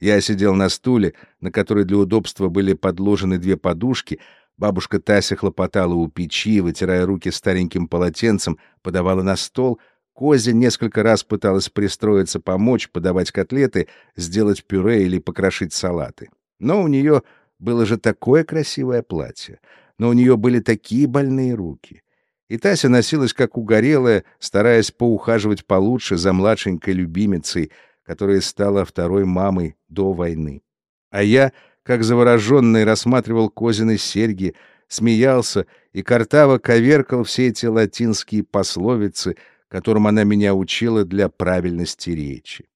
Я сидел на стуле, на который для удобства были подложены две подушки. Бабушка Тася хлопотала у печи, вытирая руки стареньким полотенцем, подавала на стол. Козя несколько раз пыталась пристроиться, помочь, подавать котлеты, сделать пюре или покрошить салаты. Но у нее было же такое красивое платье, но у нее были такие больные руки. И Тася носилась как угорелая, стараясь поухаживать получше за младшенькой любимицей, которая стала второй мамой до войны. А я, как завороженный, рассматривал Козины серьги, смеялся и картаво коверкал все эти латинские пословицы, которым она меня учила для правильности речи.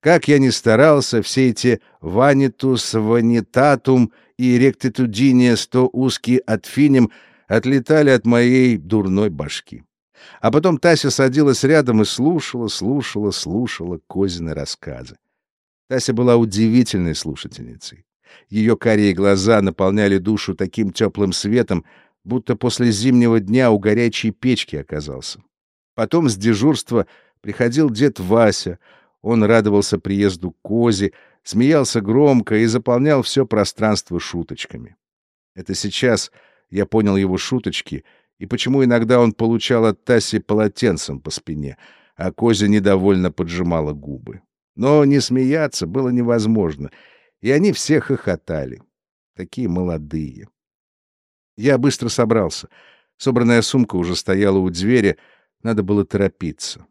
Как я ни старался, все эти «ванитус ванитатум» и «ректитудиния сто узкий отфинем» отлетали от моей дурной башки. А потом Тася садилась рядом и слушала, слушала, слушала Козины рассказы. Тася была удивительной слушательницей. Ее карие глаза наполняли душу таким теплым светом, будто после зимнего дня у горячей печки оказался. Потом с дежурства приходил дед Вася — он радовался приезду Кози, смеялся громко и заполнял все пространство шуточками. Это сейчас я понял его шуточки и почему иногда он получал от Таси полотенцем по спине, а Козя недовольно поджимала губы. Но не смеяться было невозможно, и они все хохотали. Такие молодые. Я быстро собрался. Собранная сумка уже стояла у двери, надо было торопиться.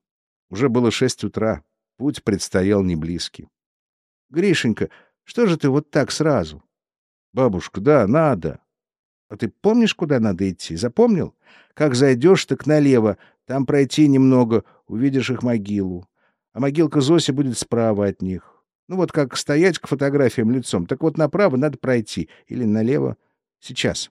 Уже было шесть утра. Путь предстоял неблизкий. — Гришенька, что же ты вот так сразу? — Бабушка, да, надо. — А ты помнишь, куда надо идти? Запомнил? Как зайдешь, так налево, там пройти немного, увидишь их могилу. А могилка Зоси будет справа от них. Ну вот как стоять к фотографиям лицом. Так вот направо надо пройти. Или налево. Сейчас.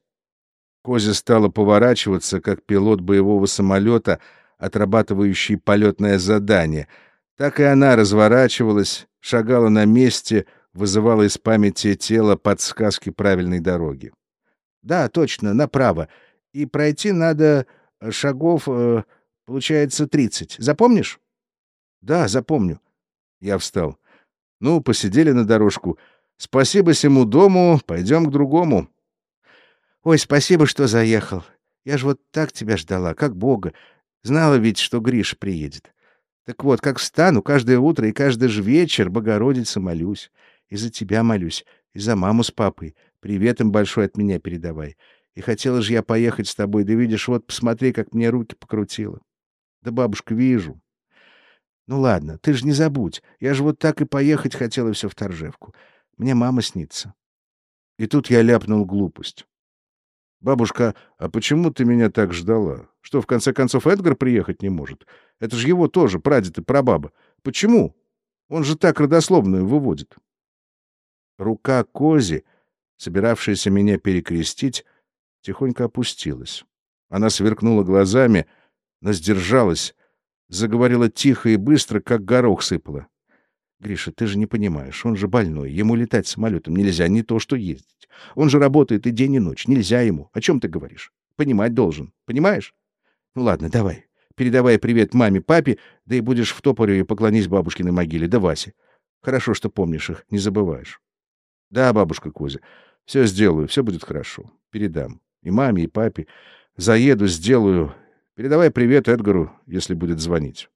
Козя стала поворачиваться, как пилот боевого самолета, отрабатывающий полетное задание — так и она разворачивалась, шагала на месте, вызывала из памяти тела подсказки правильной дороги. Да, точно, направо. И пройти надо э, шагов, э, получается, тридцать. Запомнишь? Да, запомню. Я встал. Ну, посидели на дорожку. Спасибо всему дому, пойдем к другому. Ой, спасибо, что заехал. Я ж вот так тебя ждала, как Бога. Знала ведь, что Гриш приедет. Так вот, как встану каждое утро и каждый же вечер Богородице молюсь. И за тебя молюсь, и за маму с папой. Привет им большой от меня передавай. И хотела же я поехать с тобой, да видишь, вот посмотри, как мне руки покрутило. Да, бабушка, вижу. Ну ладно, ты же не забудь. Я же вот так и поехать хотела все в Торжевку. Мне мама снится. И тут я ляпнул глупость. «Бабушка, а почему ты меня так ждала? Что, в конце концов, Эдгар приехать не может? Это же его тоже, прадед и прабаба. Почему? Он же так родословную выводит». Рука Кози, собиравшаяся меня перекрестить, тихонько опустилась. Она сверкнула глазами, но сдержалась, заговорила тихо и быстро, как горох сыпала. Гриша, ты же не понимаешь, он же больной, ему летать самолетом нельзя, не то что ездить. Он же работает и день, и ночь, нельзя ему. О чем ты говоришь? Понимать должен, понимаешь? Ну ладно, давай, передавай привет маме, папе, да и будешь в Топоре поклонись бабушкиной могиле, да Васе. Хорошо, что помнишь их, не забываешь. Да, бабушка Кузя, все сделаю, все будет хорошо. Передам. И маме, и папе. Заеду, сделаю. Передавай привет Эдгару, если будет звонить.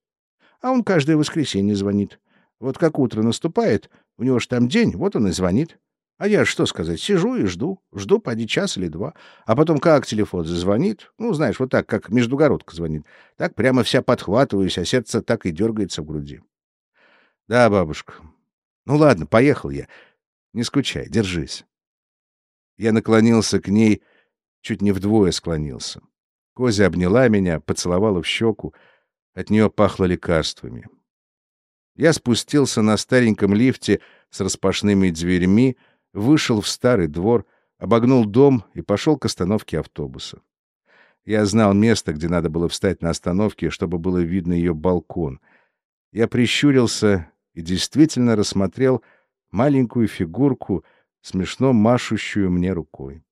А он каждое воскресенье звонит. Вот как утро наступает, у него ж там день, вот он и звонит. А я что сказать, сижу и жду, жду поди час или два. А потом как телефон зазвонит, ну, знаешь, вот так, как междугородка звонит, так прямо вся подхватываюсь, а сердце так и дергается в груди. Да, бабушка. Ну ладно, поехал я. Не скучай, держись. Я наклонился к ней, чуть не вдвое склонился. Козя обняла меня, поцеловала в щеку. От нее пахло лекарствами. Я спустился на стареньком лифте с распашными дверьми, вышел в старый двор, обогнул дом и пошел к остановке автобуса. Я знал место, где надо было встать на остановке, чтобы было видно ее балкон. Я прищурился и действительно рассмотрел маленькую фигурку, смешно машущую мне рукой.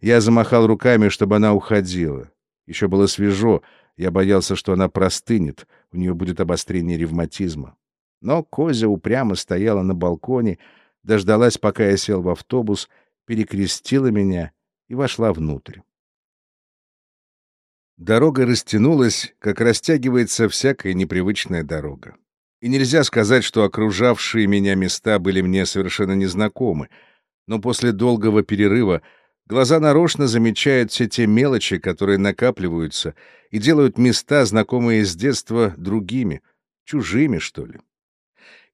Я замахал руками, чтобы она уходила. Еще было свежо, я боялся, что она простынет, у нее будет обострение ревматизма. Но Козя упрямо стояла на балконе, дождалась, пока я сел в автобус, перекрестила меня и вошла внутрь. Дорога растянулась, как растягивается всякая непривычная дорога. И нельзя сказать, что окружавшие меня места были мне совершенно незнакомы, но после долгого перерыва глаза нарочно замечают все те мелочи, которые накапливаются и делают места, знакомые с детства, другими, чужими, что ли.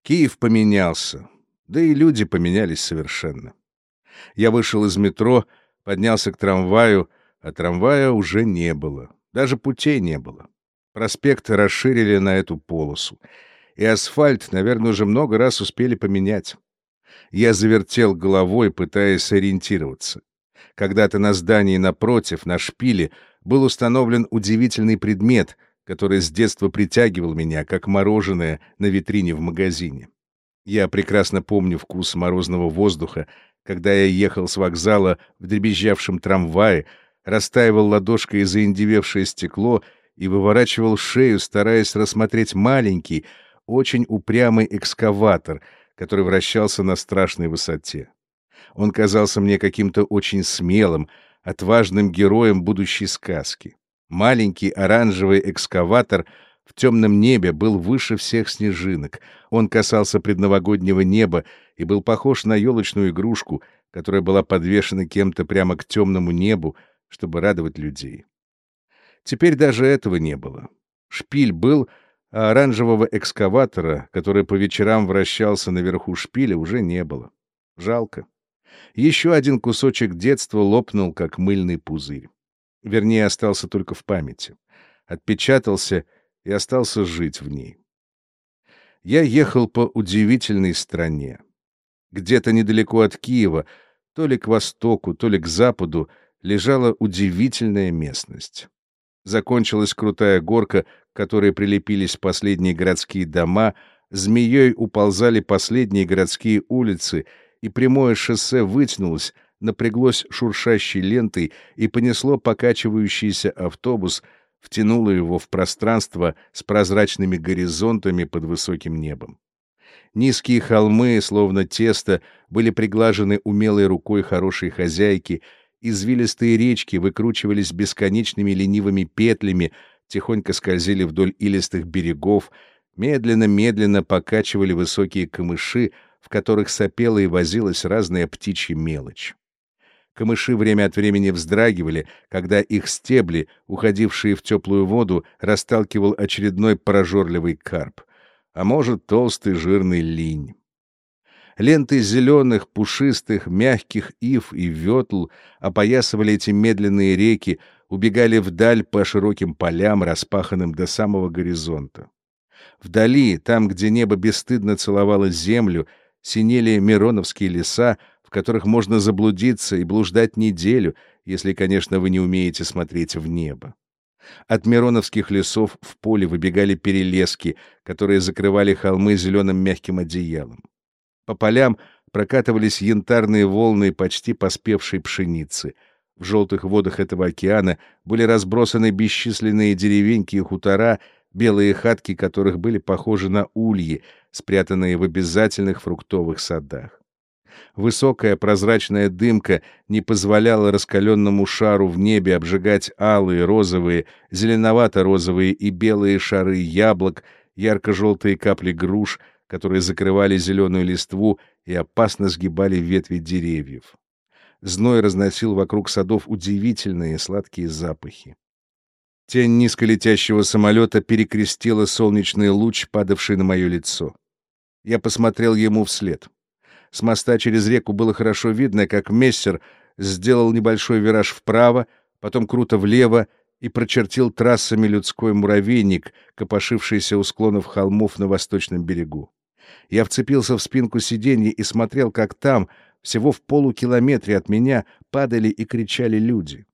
Киев поменялся, да и люди поменялись совершенно. Я вышел из метро, поднялся к трамваю, а трамвая уже не было. Даже путей не было. Проспект расширили на эту полосу. И асфальт, наверное, уже много раз успели поменять. Я завертел головой, пытаясь сориентироваться. Когда-то на здании напротив, на шпиле, был установлен удивительный предмет, который с детства притягивал меня, как мороженое на витрине в магазине. Я прекрасно помню вкус морозного воздуха, когда я ехал с вокзала в дребезжавшем трамвае, растаивал ладошкой заиндевевшее стекло и выворачивал шею, стараясь рассмотреть маленький, очень упрямый экскаватор, который вращался на страшной высоте. Он казался мне каким-то очень смелым, отважным героем будущей сказки. Маленький оранжевый экскаватор в темном небе был выше всех снежинок. Он касался предновогоднего неба и был похож на елочную игрушку, которая была подвешена кем-то прямо к темному небу, чтобы радовать людей. Теперь даже этого не было. Шпиль был, а оранжевого экскаватора, который по вечерам вращался наверху шпиля, уже не было. Жалко. Еще один кусочек детства лопнул, как мыльный пузырь. Вернее, остался только в памяти. Отпечатался и остался жить в ней. Я ехал по удивительной стране. Где-то недалеко от Киева, то ли к востоку, то ли к западу, лежала удивительная местность. Закончилась крутая горка, к которой прилепились последние городские дома, змеей уползали последние городские улицы, и прямое шоссе вытянулось, напряглось шуршащей лентой и понесло покачивающийся автобус, втянуло его в пространство с прозрачными горизонтами под высоким небом. Низкие холмы, словно тесто, были приглажены умелой рукой хорошей хозяйки, Извилистые речки выкручивались бесконечными ленивыми петлями, тихонько скользили вдоль илистых берегов, медленно-медленно покачивали высокие камыши, в которых сопела и возилась разная птичья мелочь. Камыши время от времени вздрагивали, когда их стебли, уходившие в теплую воду, расталкивал очередной прожорливый карп, а может, толстый жирный линь. Ленты зеленых, пушистых, мягких ив и ветл опоясывали эти медленные реки, убегали вдаль по широким полям, распаханным до самого горизонта. Вдали, там, где небо бесстыдно целовало землю, синели мироновские леса, в которых можно заблудиться и блуждать неделю, если, конечно, вы не умеете смотреть в небо. От мироновских лесов в поле выбегали перелески, которые закрывали холмы зеленым мягким одеялом. По полям прокатывались янтарные волны почти поспевшей пшеницы. В желтых водах этого океана были разбросаны бесчисленные деревеньки и хутора, белые хатки которых были похожи на ульи, спрятанные в обязательных фруктовых садах. Высокая прозрачная дымка не позволяла раскаленному шару в небе обжигать алые, розовые, зеленовато-розовые и белые шары яблок, ярко-желтые капли груш — которые закрывали зеленую листву и опасно сгибали ветви деревьев. Зной разносил вокруг садов удивительные сладкие запахи. Тень низколетящего самолета перекрестила солнечный луч, падавший на мое лицо. Я посмотрел ему вслед. С моста через реку было хорошо видно, как мессер сделал небольшой вираж вправо, потом круто влево и прочертил трассами людской муравейник, копошившийся у склонов холмов на восточном берегу. Я вцепился в спинку сиденья и смотрел, как там, всего в полукилометре от меня, падали и кричали люди.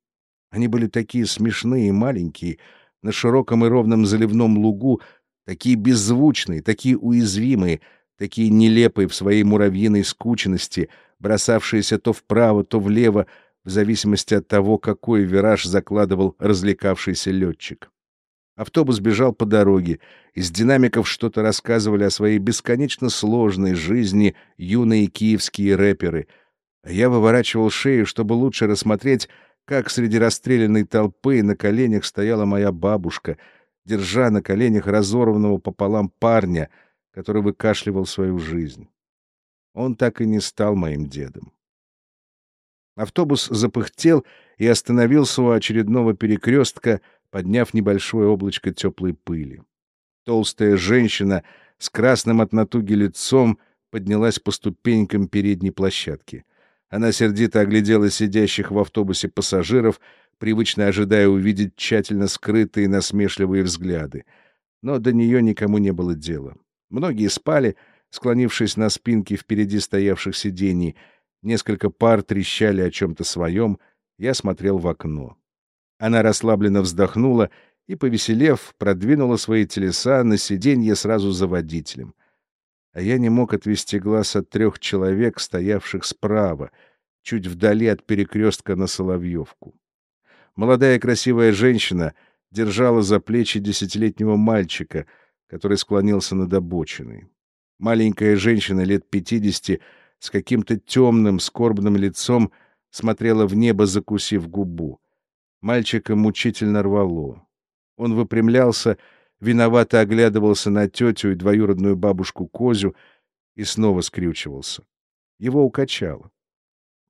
Они были такие смешные и маленькие, на широком и ровном заливном лугу, такие беззвучные, такие уязвимые, такие нелепые в своей муравьиной скученности, бросавшиеся то вправо, то влево, в зависимости от того, какой вираж закладывал развлекавшийся летчик. Автобус бежал по дороге, из динамиков что-то рассказывали о своей бесконечно сложной жизни юные киевские рэперы, а я выворачивал шею, чтобы лучше рассмотреть, как среди расстрелянной толпы на коленях стояла моя бабушка, держа на коленях разорванного пополам парня, который выкашливал свою жизнь. Он так и не стал моим дедом. Автобус запыхтел и остановился у очередного перекрестка, подняв небольшое облачко теплой пыли. Толстая женщина с красным от натуги лицом поднялась по ступенькам передней площадки. Она сердито оглядела сидящих в автобусе пассажиров, привычно ожидая увидеть тщательно скрытые насмешливые взгляды. Но до нее никому не было дела. Многие спали, склонившись на спинки впереди стоявших сидений — Несколько пар трещали о чем-то своем. Я смотрел в окно. Она расслабленно вздохнула и, повеселев, продвинула свои телеса на сиденье сразу за водителем. А я не мог отвести глаз от трех человек, стоявших справа, чуть вдали от перекрестка на Соловьевку. Молодая красивая женщина держала за плечи десятилетнего мальчика, который склонился над обочиной. Маленькая женщина лет пятидесяти с каким-то темным, скорбным лицом смотрела в небо, закусив губу. Мальчика мучительно рвало. Он выпрямлялся, виновато оглядывался на тетю и двоюродную бабушку Козю и снова скрючивался. Его укачало.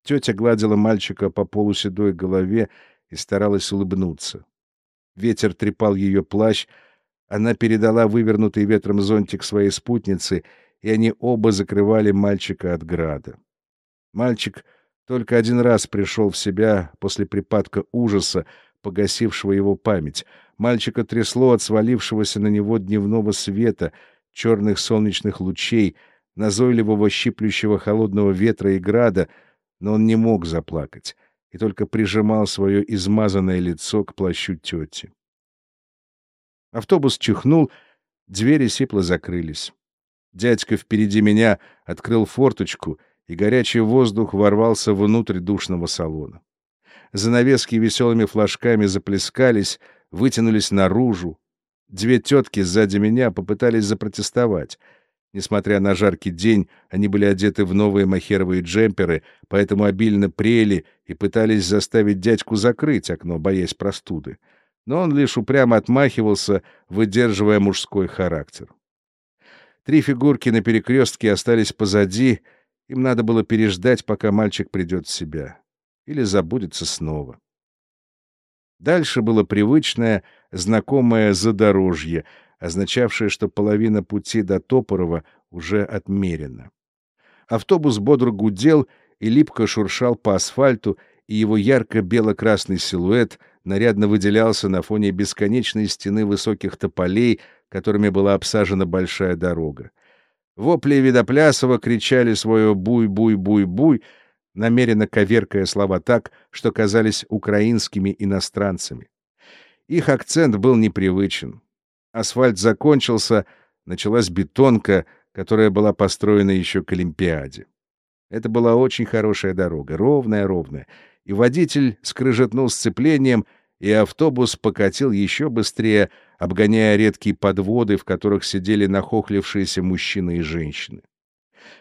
Тетя гладила мальчика по полуседой голове и старалась улыбнуться. Ветер трепал ее плащ, она передала вывернутый ветром зонтик своей спутнице — и они оба закрывали мальчика от града. Мальчик только один раз пришел в себя после припадка ужаса, погасившего его память. Мальчика трясло от свалившегося на него дневного света, черных солнечных лучей, назойливого щиплющего холодного ветра и града, но он не мог заплакать и только прижимал свое измазанное лицо к плащу тети. Автобус чихнул, двери сипло закрылись. Дядька впереди меня открыл форточку, и горячий воздух ворвался внутрь душного салона. Занавески веселыми флажками заплескались, вытянулись наружу. Две тетки сзади меня попытались запротестовать. Несмотря на жаркий день, они были одеты в новые махеровые джемперы, поэтому обильно прели и пытались заставить дядьку закрыть окно, боясь простуды. Но он лишь упрямо отмахивался, выдерживая мужской характер. Три фигурки на перекрестке остались позади, им надо было переждать, пока мальчик придет в себя. Или забудется снова. Дальше было привычное, знакомое задорожье, означавшее, что половина пути до Топорова уже отмерена. Автобус бодро гудел и липко шуршал по асфальту, и его ярко-бело-красный силуэт нарядно выделялся на фоне бесконечной стены высоких тополей, которыми была обсажена большая дорога. Вопли Видоплясова кричали свое «буй-буй-буй-буй», намеренно коверкая слова так, что казались украинскими иностранцами. Их акцент был непривычен. Асфальт закончился, началась бетонка, которая была построена еще к Олимпиаде. Это была очень хорошая дорога, ровная-ровная, и водитель скрыжетнул сцеплением, и автобус покатил еще быстрее, обгоняя редкие подводы, в которых сидели нахохлившиеся мужчины и женщины.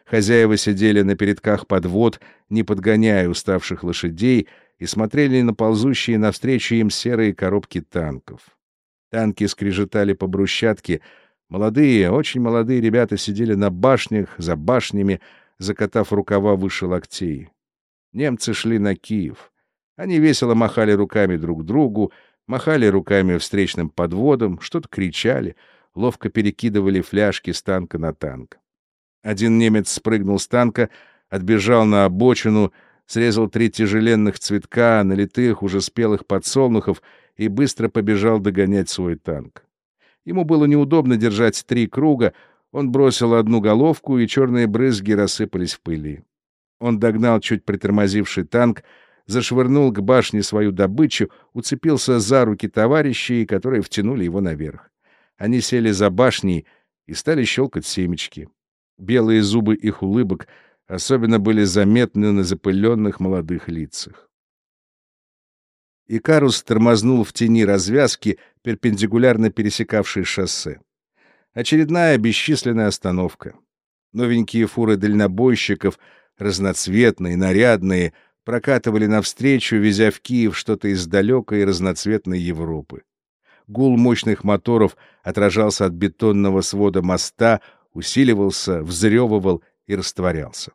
Хозяева сидели на передках подвод, не подгоняя уставших лошадей, и смотрели на ползущие навстречу им серые коробки танков. Танки скрежетали по брусчатке. Молодые, очень молодые ребята сидели на башнях, за башнями, закатав рукава выше локтей. Немцы шли на Киев. Они весело махали руками друг другу, махали руками встречным подводом, что-то кричали, ловко перекидывали фляжки с танка на танк. Один немец спрыгнул с танка, отбежал на обочину, срезал три тяжеленных цветка, налитых, уже спелых подсолнухов, и быстро побежал догонять свой танк. Ему было неудобно держать три круга, он бросил одну головку, и черные брызги рассыпались в пыли. Он догнал чуть притормозивший танк, зашвырнул к башне свою добычу, уцепился за руки товарищей, которые втянули его наверх. Они сели за башней и стали щелкать семечки. Белые зубы их улыбок особенно были заметны на запыленных молодых лицах. Икарус тормознул в тени развязки, перпендикулярно пересекавшей шоссе. Очередная бесчисленная остановка. Новенькие фуры дальнобойщиков, разноцветные, нарядные, прокатывали навстречу, везя в Киев что-то из далекой разноцветной Европы. Гул мощных моторов отражался от бетонного свода моста, усиливался, взрёвывал и растворялся.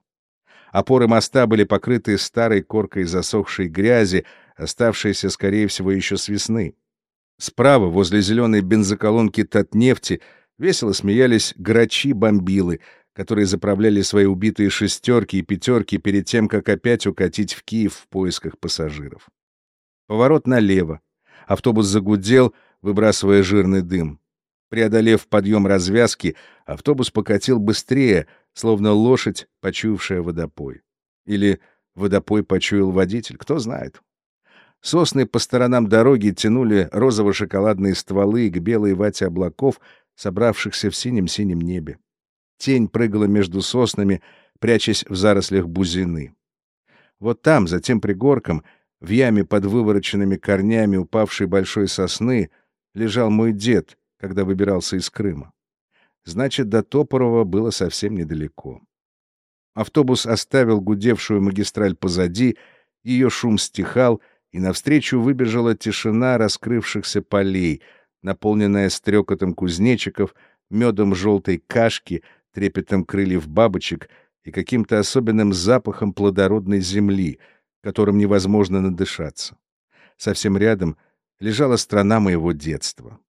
Опоры моста были покрыты старой коркой засохшей грязи, оставшейся, скорее всего, еще с весны. Справа, возле зеленой бензоколонки Татнефти, весело смеялись грачи-бомбилы, которые заправляли свои убитые шестерки и пятерки перед тем, как опять укатить в Киев в поисках пассажиров. Поворот налево. Автобус загудел, выбрасывая жирный дым. Преодолев подъем развязки, автобус покатил быстрее, словно лошадь, почуявшая водопой. Или водопой почуял водитель, кто знает. Сосны по сторонам дороги тянули розово-шоколадные стволы к белой вате облаков, собравшихся в синем-синем небе. Тень прыгала между соснами, прячась в зарослях бузины. Вот там, за тем пригорком, в яме под вывороченными корнями упавшей большой сосны, лежал мой дед, когда выбирался из Крыма. Значит, до Топорова было совсем недалеко. Автобус оставил гудевшую магистраль позади, ее шум стихал, и навстречу выбежала тишина раскрывшихся полей, наполненная стрекотом кузнечиков, медом желтой кашки, трепетом крыльев бабочек и каким-то особенным запахом плодородной земли, которым невозможно надышаться. Совсем рядом лежала страна моего детства.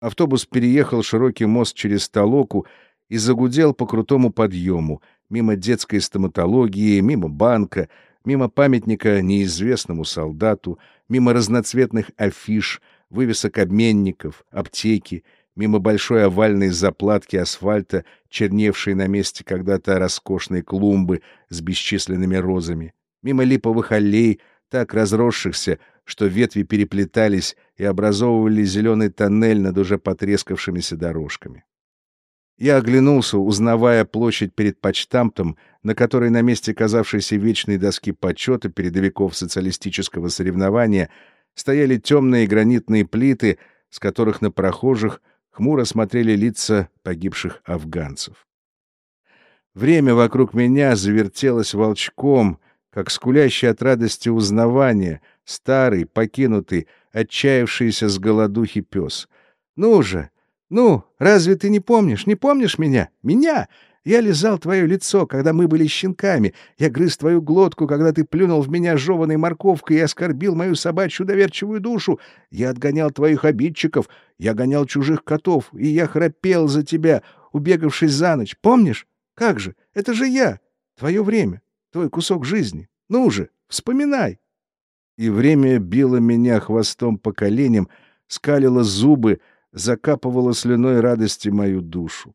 Автобус переехал широкий мост через Толоку и загудел по крутому подъему, мимо детской стоматологии, мимо банка, мимо памятника неизвестному солдату, мимо разноцветных афиш, вывесок обменников, аптеки, мимо большой овальной заплатки асфальта, черневшей на месте когда-то роскошной клумбы с бесчисленными розами, мимо липовых аллей, так разросшихся, что ветви переплетались и образовывали зеленый тоннель над уже потрескавшимися дорожками. Я оглянулся, узнавая площадь перед почтамтом, на которой на месте казавшейся вечной доски почета передовиков социалистического соревнования стояли темные гранитные плиты, с которых на прохожих хмуро смотрели лица погибших афганцев. Время вокруг меня завертелось волчком, как скулящий от радости узнавания, старый, покинутый, отчаявшийся с голодухи пес. «Ну же! Ну, разве ты не помнишь? Не помнишь меня? Меня? Я лизал твое лицо, когда мы были щенками. Я грыз твою глотку, когда ты плюнул в меня жеваной морковкой и оскорбил мою собачью доверчивую душу. Я отгонял твоих обидчиков, я гонял чужих котов, и я храпел за тебя, убегавшись за ночь. Помнишь? Как же? Это же я! Твое время твой кусок жизни. Ну же, вспоминай!» И время било меня хвостом по коленям, скалило зубы, закапывало слюной радости мою душу.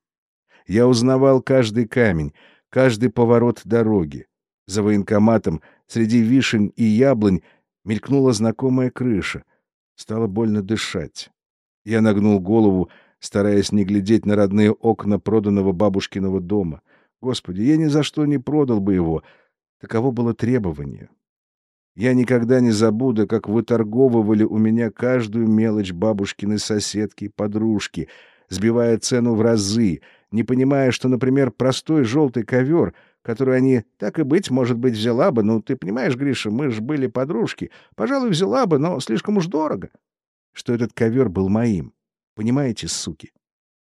Я узнавал каждый камень, каждый поворот дороги. За военкоматом, среди вишен и яблонь, мелькнула знакомая крыша. Стало больно дышать. Я нагнул голову, стараясь не глядеть на родные окна проданного бабушкиного дома. Господи, я ни за что не продал бы его — Таково было требование. Я никогда не забуду, как выторговывали у меня каждую мелочь бабушкины соседки и подружки, сбивая цену в разы, не понимая, что, например, простой желтый ковер, который они, так и быть, может быть, взяла бы, ну, ты понимаешь, Гриша, мы ж были подружки, пожалуй, взяла бы, но слишком уж дорого, что этот ковер был моим. Понимаете, суки?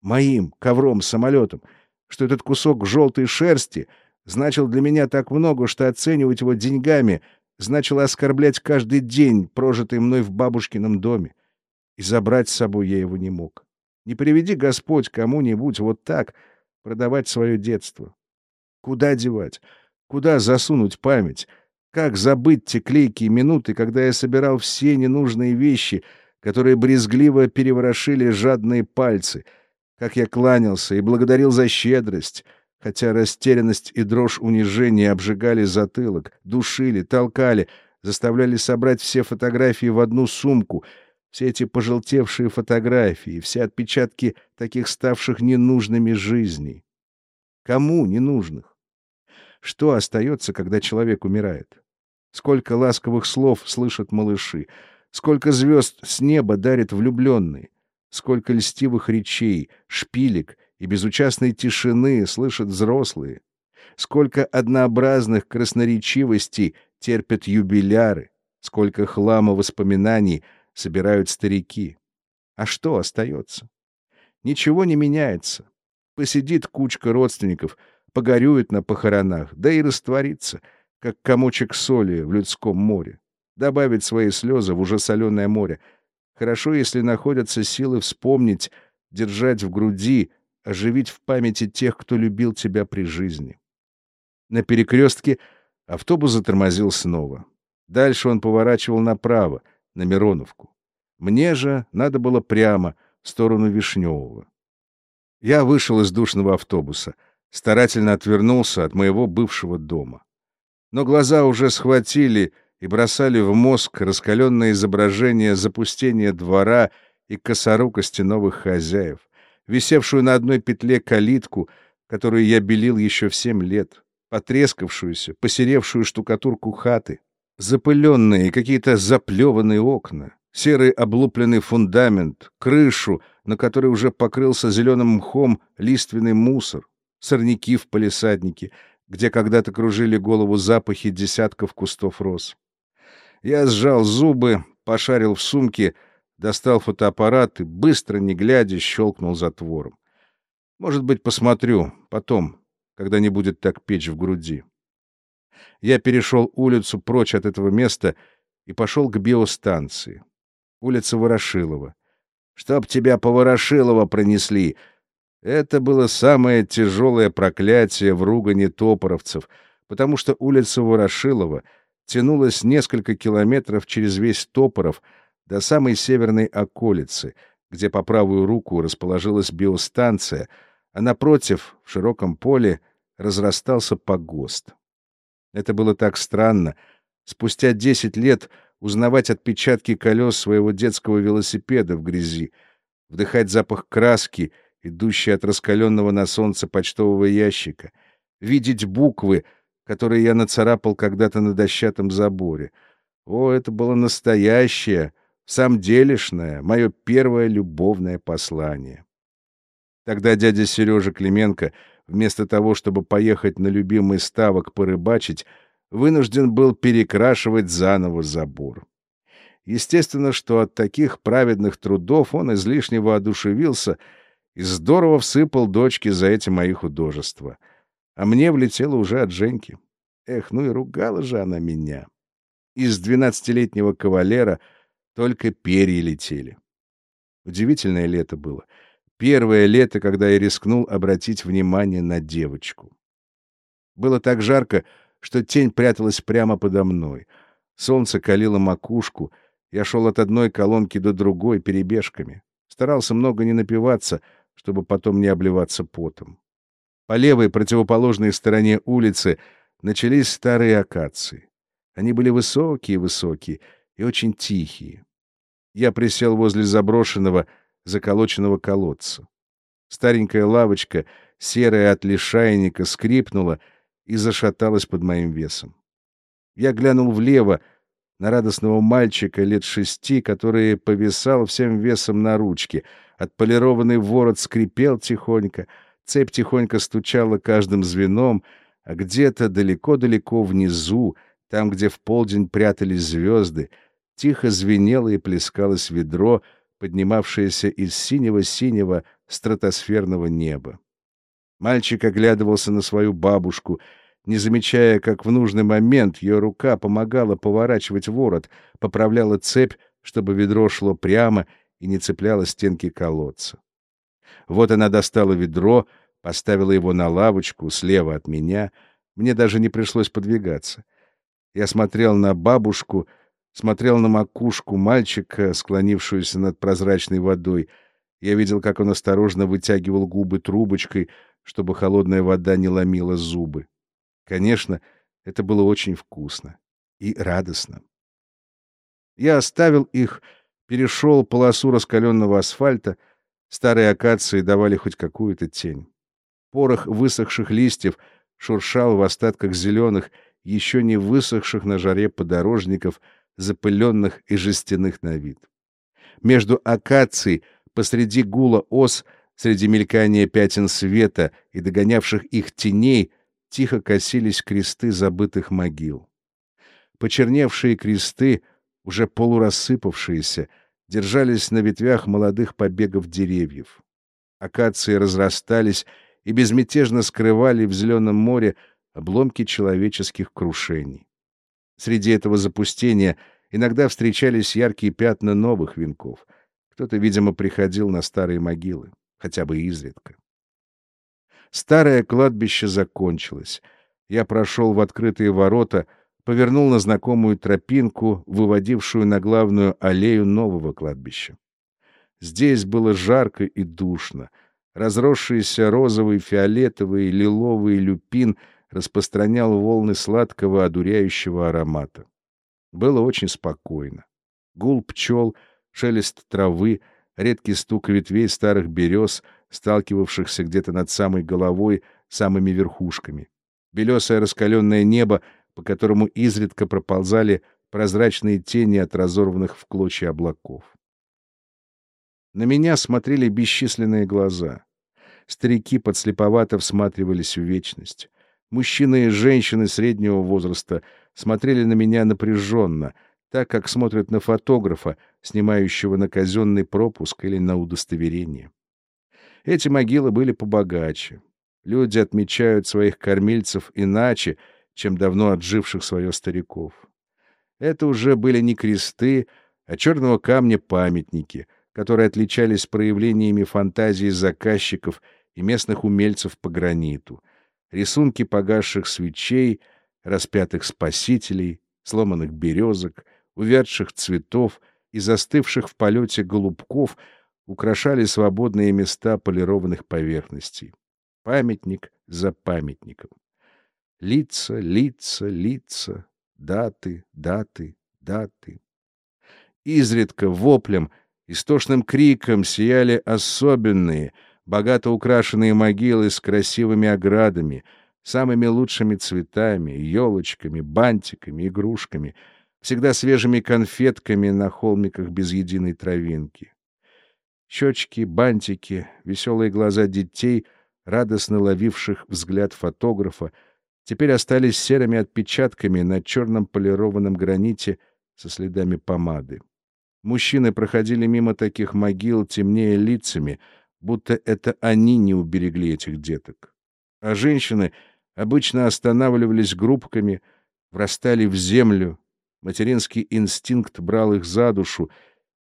Моим ковром-самолетом, что этот кусок желтой шерсти — значил для меня так много, что оценивать его деньгами значило оскорблять каждый день, прожитый мной в бабушкином доме. И забрать с собой я его не мог. Не приведи Господь кому-нибудь вот так продавать свое детство. Куда девать? Куда засунуть память? Как забыть те клейкие минуты, когда я собирал все ненужные вещи, которые брезгливо переворошили жадные пальцы, как я кланялся и благодарил за щедрость, хотя растерянность и дрожь унижения обжигали затылок, душили, толкали, заставляли собрать все фотографии в одну сумку, все эти пожелтевшие фотографии, все отпечатки таких ставших ненужными жизней. Кому ненужных? Что остается, когда человек умирает? Сколько ласковых слов слышат малыши, сколько звезд с неба дарит влюбленный, сколько льстивых речей, шпилек и безучастной тишины слышат взрослые, сколько однообразных красноречивостей терпят юбиляры, сколько хлама воспоминаний собирают старики. А что остается? Ничего не меняется. Посидит кучка родственников, погорюет на похоронах, да и растворится, как комочек соли в людском море. Добавит свои слезы в уже соленое море. Хорошо, если находятся силы вспомнить, держать в груди, оживить в памяти тех, кто любил тебя при жизни. На перекрестке автобус затормозил снова. Дальше он поворачивал направо, на Мироновку. Мне же надо было прямо, в сторону Вишневого. Я вышел из душного автобуса, старательно отвернулся от моего бывшего дома. Но глаза уже схватили и бросали в мозг раскаленное изображение запустения двора и косорукости новых хозяев висевшую на одной петле калитку, которую я белил еще в семь лет, потрескавшуюся, посеревшую штукатурку хаты, запыленные какие-то заплеванные окна, серый облупленный фундамент, крышу, на которой уже покрылся зеленым мхом лиственный мусор, сорняки в палисаднике, где когда-то кружили голову запахи десятков кустов роз. Я сжал зубы, пошарил в сумке — достал фотоаппарат и, быстро, не глядя, щелкнул затвором. Может быть, посмотрю потом, когда не будет так печь в груди. Я перешел улицу прочь от этого места и пошел к биостанции. Улица Ворошилова. «Чтоб тебя по Ворошилова пронесли!» Это было самое тяжелое проклятие в ругане топоровцев, потому что улица Ворошилова тянулась несколько километров через весь Топоров — до самой северной околицы, где по правую руку расположилась биостанция, а напротив, в широком поле, разрастался погост. Это было так странно. Спустя десять лет узнавать отпечатки колес своего детского велосипеда в грязи, вдыхать запах краски, идущий от раскаленного на солнце почтового ящика, видеть буквы, которые я нацарапал когда-то на дощатом заборе. О, это было настоящее, сам делишное, мое первое любовное послание. Тогда дядя Сережа Клименко, вместо того, чтобы поехать на любимый ставок порыбачить, вынужден был перекрашивать заново забор. Естественно, что от таких праведных трудов он излишне воодушевился и здорово всыпал дочке за эти мои художества. А мне влетело уже от Женьки. Эх, ну и ругала же она меня. Из двенадцатилетнего кавалера — только перья летели. Удивительное лето было. Первое лето, когда я рискнул обратить внимание на девочку. Было так жарко, что тень пряталась прямо подо мной. Солнце калило макушку. Я шел от одной колонки до другой перебежками. Старался много не напиваться, чтобы потом не обливаться потом. По левой противоположной стороне улицы начались старые акации. Они были высокие-высокие и очень тихие. Я присел возле заброшенного, заколоченного колодца. Старенькая лавочка, серая от лишайника, скрипнула и зашаталась под моим весом. Я глянул влево на радостного мальчика лет шести, который повисал всем весом на ручке. Отполированный ворот скрипел тихонько, цепь тихонько стучала каждым звеном, а где-то далеко-далеко внизу, там, где в полдень прятались звезды, тихо звенело и плескалось ведро, поднимавшееся из синего-синего стратосферного неба. Мальчик оглядывался на свою бабушку, не замечая, как в нужный момент ее рука помогала поворачивать ворот, поправляла цепь, чтобы ведро шло прямо и не цепляло стенки колодца. Вот она достала ведро, поставила его на лавочку слева от меня. Мне даже не пришлось подвигаться. Я смотрел на бабушку, смотрел на макушку мальчика, склонившуюся над прозрачной водой. Я видел, как он осторожно вытягивал губы трубочкой, чтобы холодная вода не ломила зубы. Конечно, это было очень вкусно и радостно. Я оставил их, перешел полосу раскаленного асфальта. Старые акации давали хоть какую-то тень. Порох высохших листьев шуршал в остатках зеленых, еще не высохших на жаре подорожников, запыленных и жестяных на вид. Между акацией, посреди гула ос, среди мелькания пятен света и догонявших их теней, тихо косились кресты забытых могил. Почерневшие кресты, уже полурассыпавшиеся, держались на ветвях молодых побегов деревьев. Акации разрастались и безмятежно скрывали в зеленом море обломки человеческих крушений. Среди этого запустения иногда встречались яркие пятна новых венков. Кто-то, видимо, приходил на старые могилы, хотя бы изредка. Старое кладбище закончилось. Я прошел в открытые ворота, повернул на знакомую тропинку, выводившую на главную аллею нового кладбища. Здесь было жарко и душно. Разросшийся розовый, фиолетовый, лиловый люпин распространял волны сладкого, одуряющего аромата. Было очень спокойно. Гул пчел, шелест травы, редкий стук ветвей старых берез, сталкивавшихся где-то над самой головой, самыми верхушками. Белесое раскаленное небо, по которому изредка проползали прозрачные тени от разорванных в клочья облаков. На меня смотрели бесчисленные глаза. Старики подслеповато всматривались в вечность. Мужчины и женщины среднего возраста смотрели на меня напряженно, так как смотрят на фотографа, снимающего на казенный пропуск или на удостоверение. Эти могилы были побогаче. Люди отмечают своих кормильцев иначе, чем давно отживших свое стариков. Это уже были не кресты, а черного камня памятники, которые отличались проявлениями фантазии заказчиков и местных умельцев по граниту, рисунки погасших свечей, распятых спасителей, сломанных березок, увядших цветов и застывших в полете голубков украшали свободные места полированных поверхностей. Памятник за памятником. Лица, лица, лица, даты, даты, даты. Изредка воплем, истошным криком сияли особенные, богато украшенные могилы с красивыми оградами, самыми лучшими цветами, елочками, бантиками, игрушками, всегда свежими конфетками на холмиках без единой травинки. Щечки, бантики, веселые глаза детей, радостно ловивших взгляд фотографа, теперь остались серыми отпечатками на черном полированном граните со следами помады. Мужчины проходили мимо таких могил темнее лицами — будто это они не уберегли этих деток. А женщины обычно останавливались группками, врастали в землю, материнский инстинкт брал их за душу,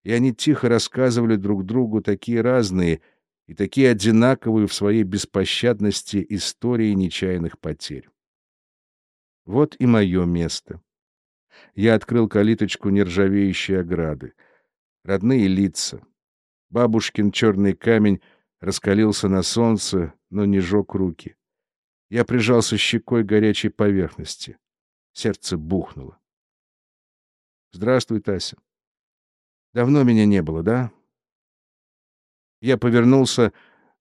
и они тихо рассказывали друг другу такие разные и такие одинаковые в своей беспощадности истории нечаянных потерь. Вот и мое место. Я открыл калиточку нержавеющей ограды. Родные лица — Бабушкин черный камень раскалился на солнце, но не жег руки. Я прижался щекой к горячей поверхности. Сердце бухнуло. «Здравствуй, Тася. Давно меня не было, да?» Я повернулся,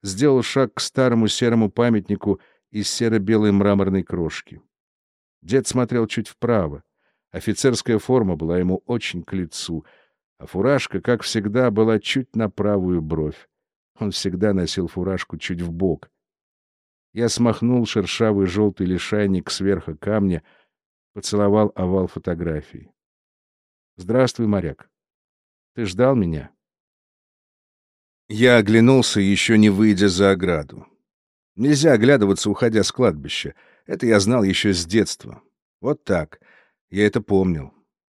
сделал шаг к старому серому памятнику из серо-белой мраморной крошки. Дед смотрел чуть вправо. Офицерская форма была ему очень к лицу — а фуражка, как всегда, была чуть на правую бровь. Он всегда носил фуражку чуть в бок. Я смахнул шершавый желтый лишайник сверху камня, поцеловал овал фотографии. «Здравствуй, моряк. Ты ждал меня?» Я оглянулся, еще не выйдя за ограду. Нельзя оглядываться, уходя с кладбища. Это я знал еще с детства. Вот так. Я это помнил.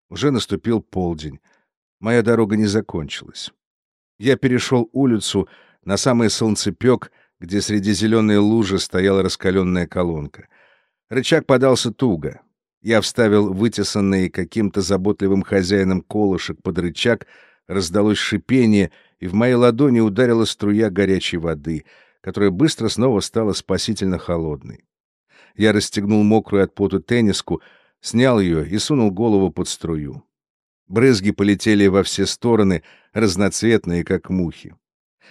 Уже наступил полдень моя дорога не закончилась. Я перешел улицу на самый солнцепек, где среди зеленой лужи стояла раскаленная колонка. Рычаг подался туго. Я вставил вытесанный каким-то заботливым хозяином колышек под рычаг, раздалось шипение, и в моей ладони ударила струя горячей воды, которая быстро снова стала спасительно холодной. Я расстегнул мокрую от пота тенниску, снял ее и сунул голову под струю. Брызги полетели во все стороны, разноцветные, как мухи.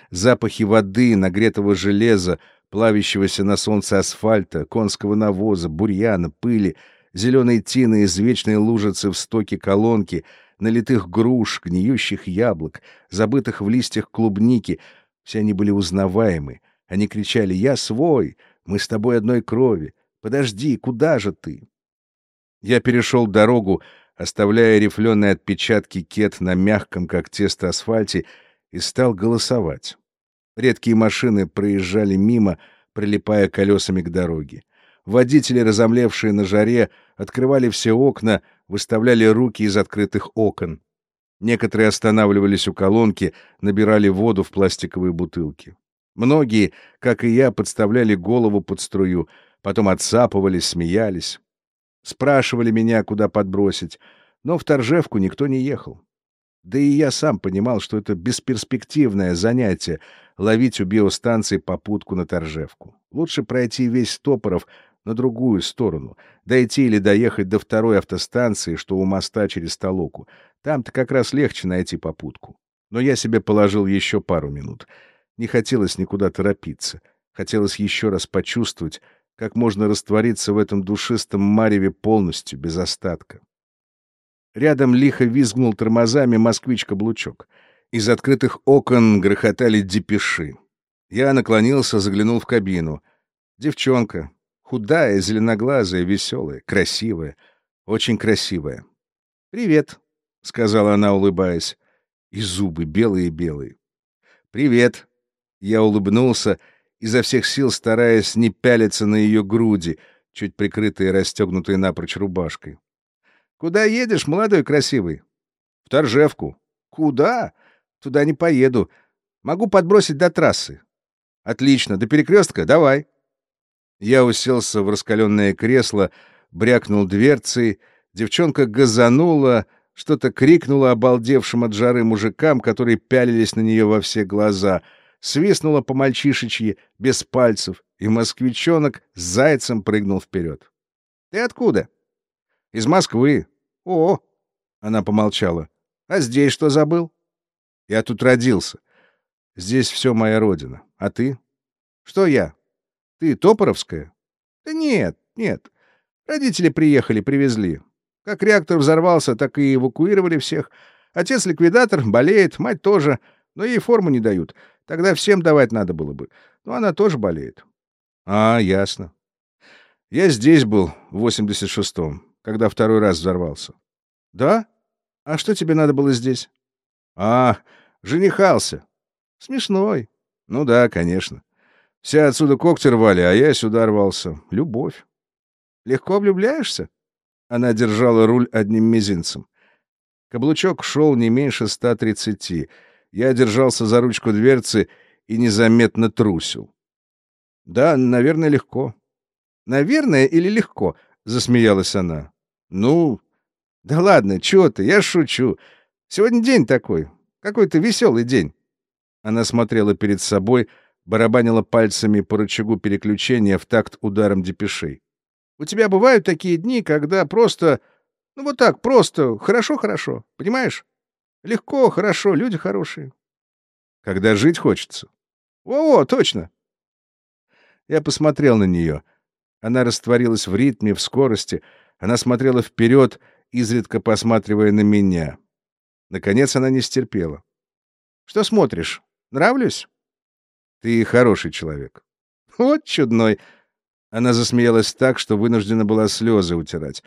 Запахи воды, нагретого железа, плавящегося на солнце асфальта, конского навоза, бурьяна, пыли, зеленой тины из вечной лужицы в стоке колонки, налитых груш, гниющих яблок, забытых в листьях клубники — все они были узнаваемы. Они кричали «Я свой! Мы с тобой одной крови! Подожди, куда же ты?» Я перешел дорогу, оставляя рифленые отпечатки кет на мягком, как тесто, асфальте, и стал голосовать. Редкие машины проезжали мимо, прилипая колесами к дороге. Водители, разомлевшие на жаре, открывали все окна, выставляли руки из открытых окон. Некоторые останавливались у колонки, набирали воду в пластиковые бутылки. Многие, как и я, подставляли голову под струю, потом отсапывались, смеялись. Спрашивали меня, куда подбросить, но в Торжевку никто не ехал. Да и я сам понимал, что это бесперспективное занятие — ловить у биостанции попутку на Торжевку. Лучше пройти весь Топоров на другую сторону, дойти или доехать до второй автостанции, что у моста через Толоку. Там-то как раз легче найти попутку. Но я себе положил еще пару минут. Не хотелось никуда торопиться. Хотелось еще раз почувствовать, как можно раствориться в этом душистом мареве полностью, без остатка. Рядом лихо визгнул тормозами москвич-каблучок. Из открытых окон грохотали депеши. Я наклонился, заглянул в кабину. Девчонка, худая, зеленоглазая, веселая, красивая, очень красивая. «Привет», — сказала она, улыбаясь. И зубы белые-белые. «Привет». Я улыбнулся, изо всех сил стараясь не пялиться на ее груди, чуть прикрытые расстегнутой напрочь рубашкой. «Куда едешь, молодой красивый?» «В Торжевку». «Куда?» «Туда не поеду. Могу подбросить до трассы». «Отлично. До перекрестка? Давай». Я уселся в раскаленное кресло, брякнул дверцей, девчонка газанула, что-то крикнула обалдевшим от жары мужикам, которые пялились на нее во все глаза, свистнула по-мальчишечьи, без пальцев, и москвичонок с зайцем прыгнул вперед. — Ты откуда? — Из Москвы. — О! — она помолчала. — А здесь что забыл? — Я тут родился. Здесь все моя родина. А ты? — Что я? Ты Топоровская? Да нет, нет. Родители приехали, привезли. Как реактор взорвался, так и эвакуировали всех. Отец ликвидатор, болеет, мать тоже, но ей форму не дают. Тогда всем давать надо было бы. Но она тоже болеет. А, ясно. Я здесь был в 86-м, когда второй раз взорвался. Да? А что тебе надо было здесь? А, женихался. Смешной. Ну да, конечно. Все отсюда когти рвали, а я сюда рвался. Любовь. Легко влюбляешься? Она держала руль одним мизинцем. Каблучок шел не меньше ста тридцати. Я держался за ручку дверцы и незаметно трусил. Да, наверное, легко. Наверное или легко? Засмеялась она. Ну, да ладно, чего ты, я шучу. Сегодня день такой, какой-то веселый день. Она смотрела перед собой, барабанила пальцами по рычагу переключения в такт ударом депешей. «У тебя бывают такие дни, когда просто... Ну вот так, просто хорошо-хорошо, понимаешь? Легко, хорошо, люди хорошие». «Когда жить хочется». «Во-во, точно». Я посмотрел на нее. Она растворилась в ритме, в скорости. Она смотрела вперед, изредка посматривая на меня. Наконец она не стерпела. «Что смотришь? Нравлюсь?» Ты хороший человек. Вот чудной. Она засмеялась так, что вынуждена была слезы утирать.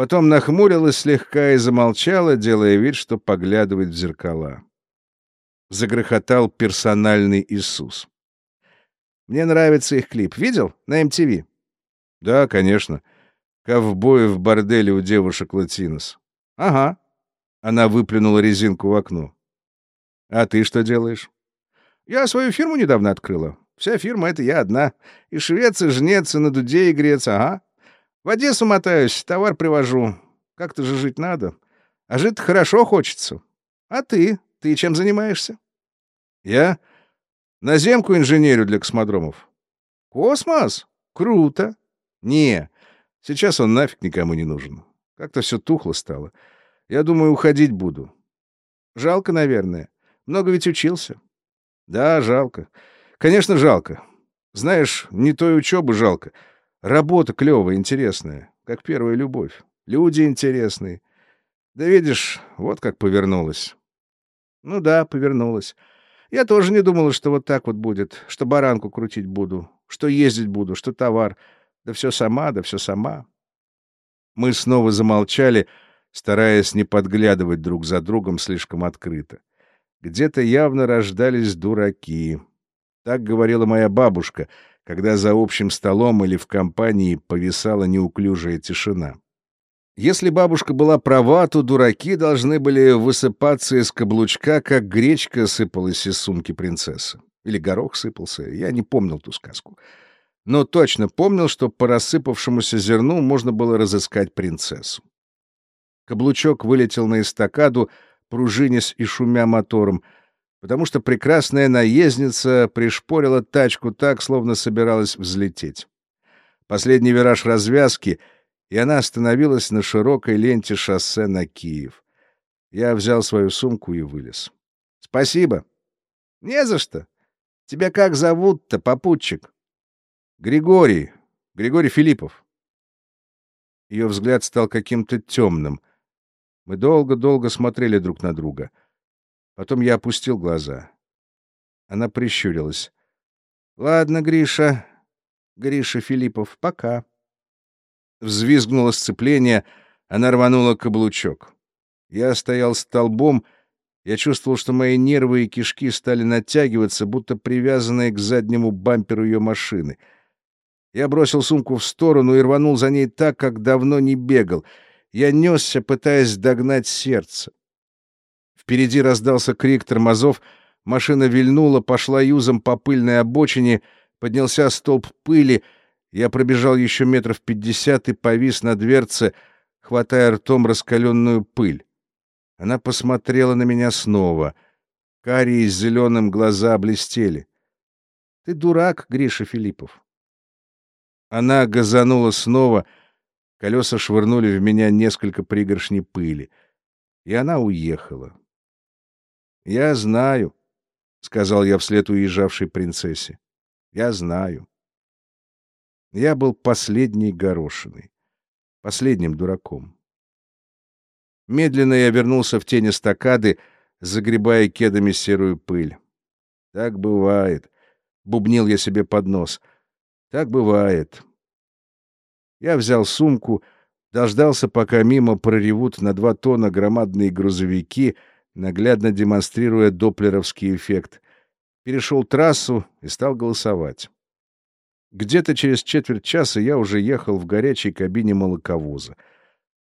Потом нахмурилась слегка и замолчала, делая вид, что поглядывает в зеркала. Загрохотал персональный Иисус. Мне нравится их клип. Видел? На MTV. Да, конечно. Ковбои в борделе у девушек Латинос. Ага. Она выплюнула резинку в окно. А ты что делаешь? Я свою фирму недавно открыла. Вся фирма — это я одна. И швец, и жнец, и на дуде игрец, ага. В Одессу мотаюсь, товар привожу. Как-то же жить надо. А жить хорошо хочется. А ты? Ты чем занимаешься? Я наземку инженерю для космодромов. Космос? Круто. Не, сейчас он нафиг никому не нужен. Как-то все тухло стало. Я думаю, уходить буду. Жалко, наверное. Много ведь учился. Да, жалко. Конечно, жалко. Знаешь, не той учебы жалко. Работа клевая, интересная, как первая любовь. Люди интересные. Да видишь, вот как повернулась. Ну да, повернулась. Я тоже не думала, что вот так вот будет, что баранку крутить буду, что ездить буду, что товар. Да все сама, да все сама. Мы снова замолчали, стараясь не подглядывать друг за другом слишком открыто. Где-то явно рождались дураки. Так говорила моя бабушка, когда за общим столом или в компании повисала неуклюжая тишина. Если бабушка была права, то дураки должны были высыпаться из каблучка, как гречка сыпалась из сумки принцессы. Или горох сыпался, я не помнил ту сказку. Но точно помнил, что по рассыпавшемуся зерну можно было разыскать принцессу. Каблучок вылетел на эстакаду, пружинясь и шумя мотором, потому что прекрасная наездница пришпорила тачку так, словно собиралась взлететь. Последний вираж развязки — и она остановилась на широкой ленте шоссе на Киев. Я взял свою сумку и вылез. — Спасибо. — Не за что. Тебя как зовут-то, попутчик? — Григорий. Григорий Филиппов. Ее взгляд стал каким-то темным. Мы долго-долго смотрели друг на друга. Потом я опустил глаза. Она прищурилась. — Ладно, Гриша. Гриша Филиппов, пока. Взвизгнуло сцепление, она рванула каблучок. Я стоял столбом, я чувствовал, что мои нервы и кишки стали натягиваться, будто привязанные к заднему бамперу ее машины. Я бросил сумку в сторону и рванул за ней так, как давно не бегал. Я несся, пытаясь догнать сердце. Впереди раздался крик тормозов, машина вильнула, пошла юзом по пыльной обочине, поднялся столб пыли — я пробежал еще метров пятьдесят и повис на дверце, хватая ртом раскаленную пыль. Она посмотрела на меня снова. Карие с зеленым глаза блестели. — Ты дурак, Гриша Филиппов. Она газанула снова, колеса швырнули в меня несколько пригоршней пыли, и она уехала. — Я знаю, — сказал я вслед уезжавшей принцессе. — Я знаю. Я был последней горошиной, последним дураком. Медленно я вернулся в тень эстакады, загребая кедами серую пыль. Так бывает. Бубнил я себе под нос. Так бывает. Я взял сумку, дождался, пока мимо проревут на два тона громадные грузовики, наглядно демонстрируя доплеровский эффект. Перешел трассу и стал голосовать. Где-то через четверть часа я уже ехал в горячей кабине молоковоза.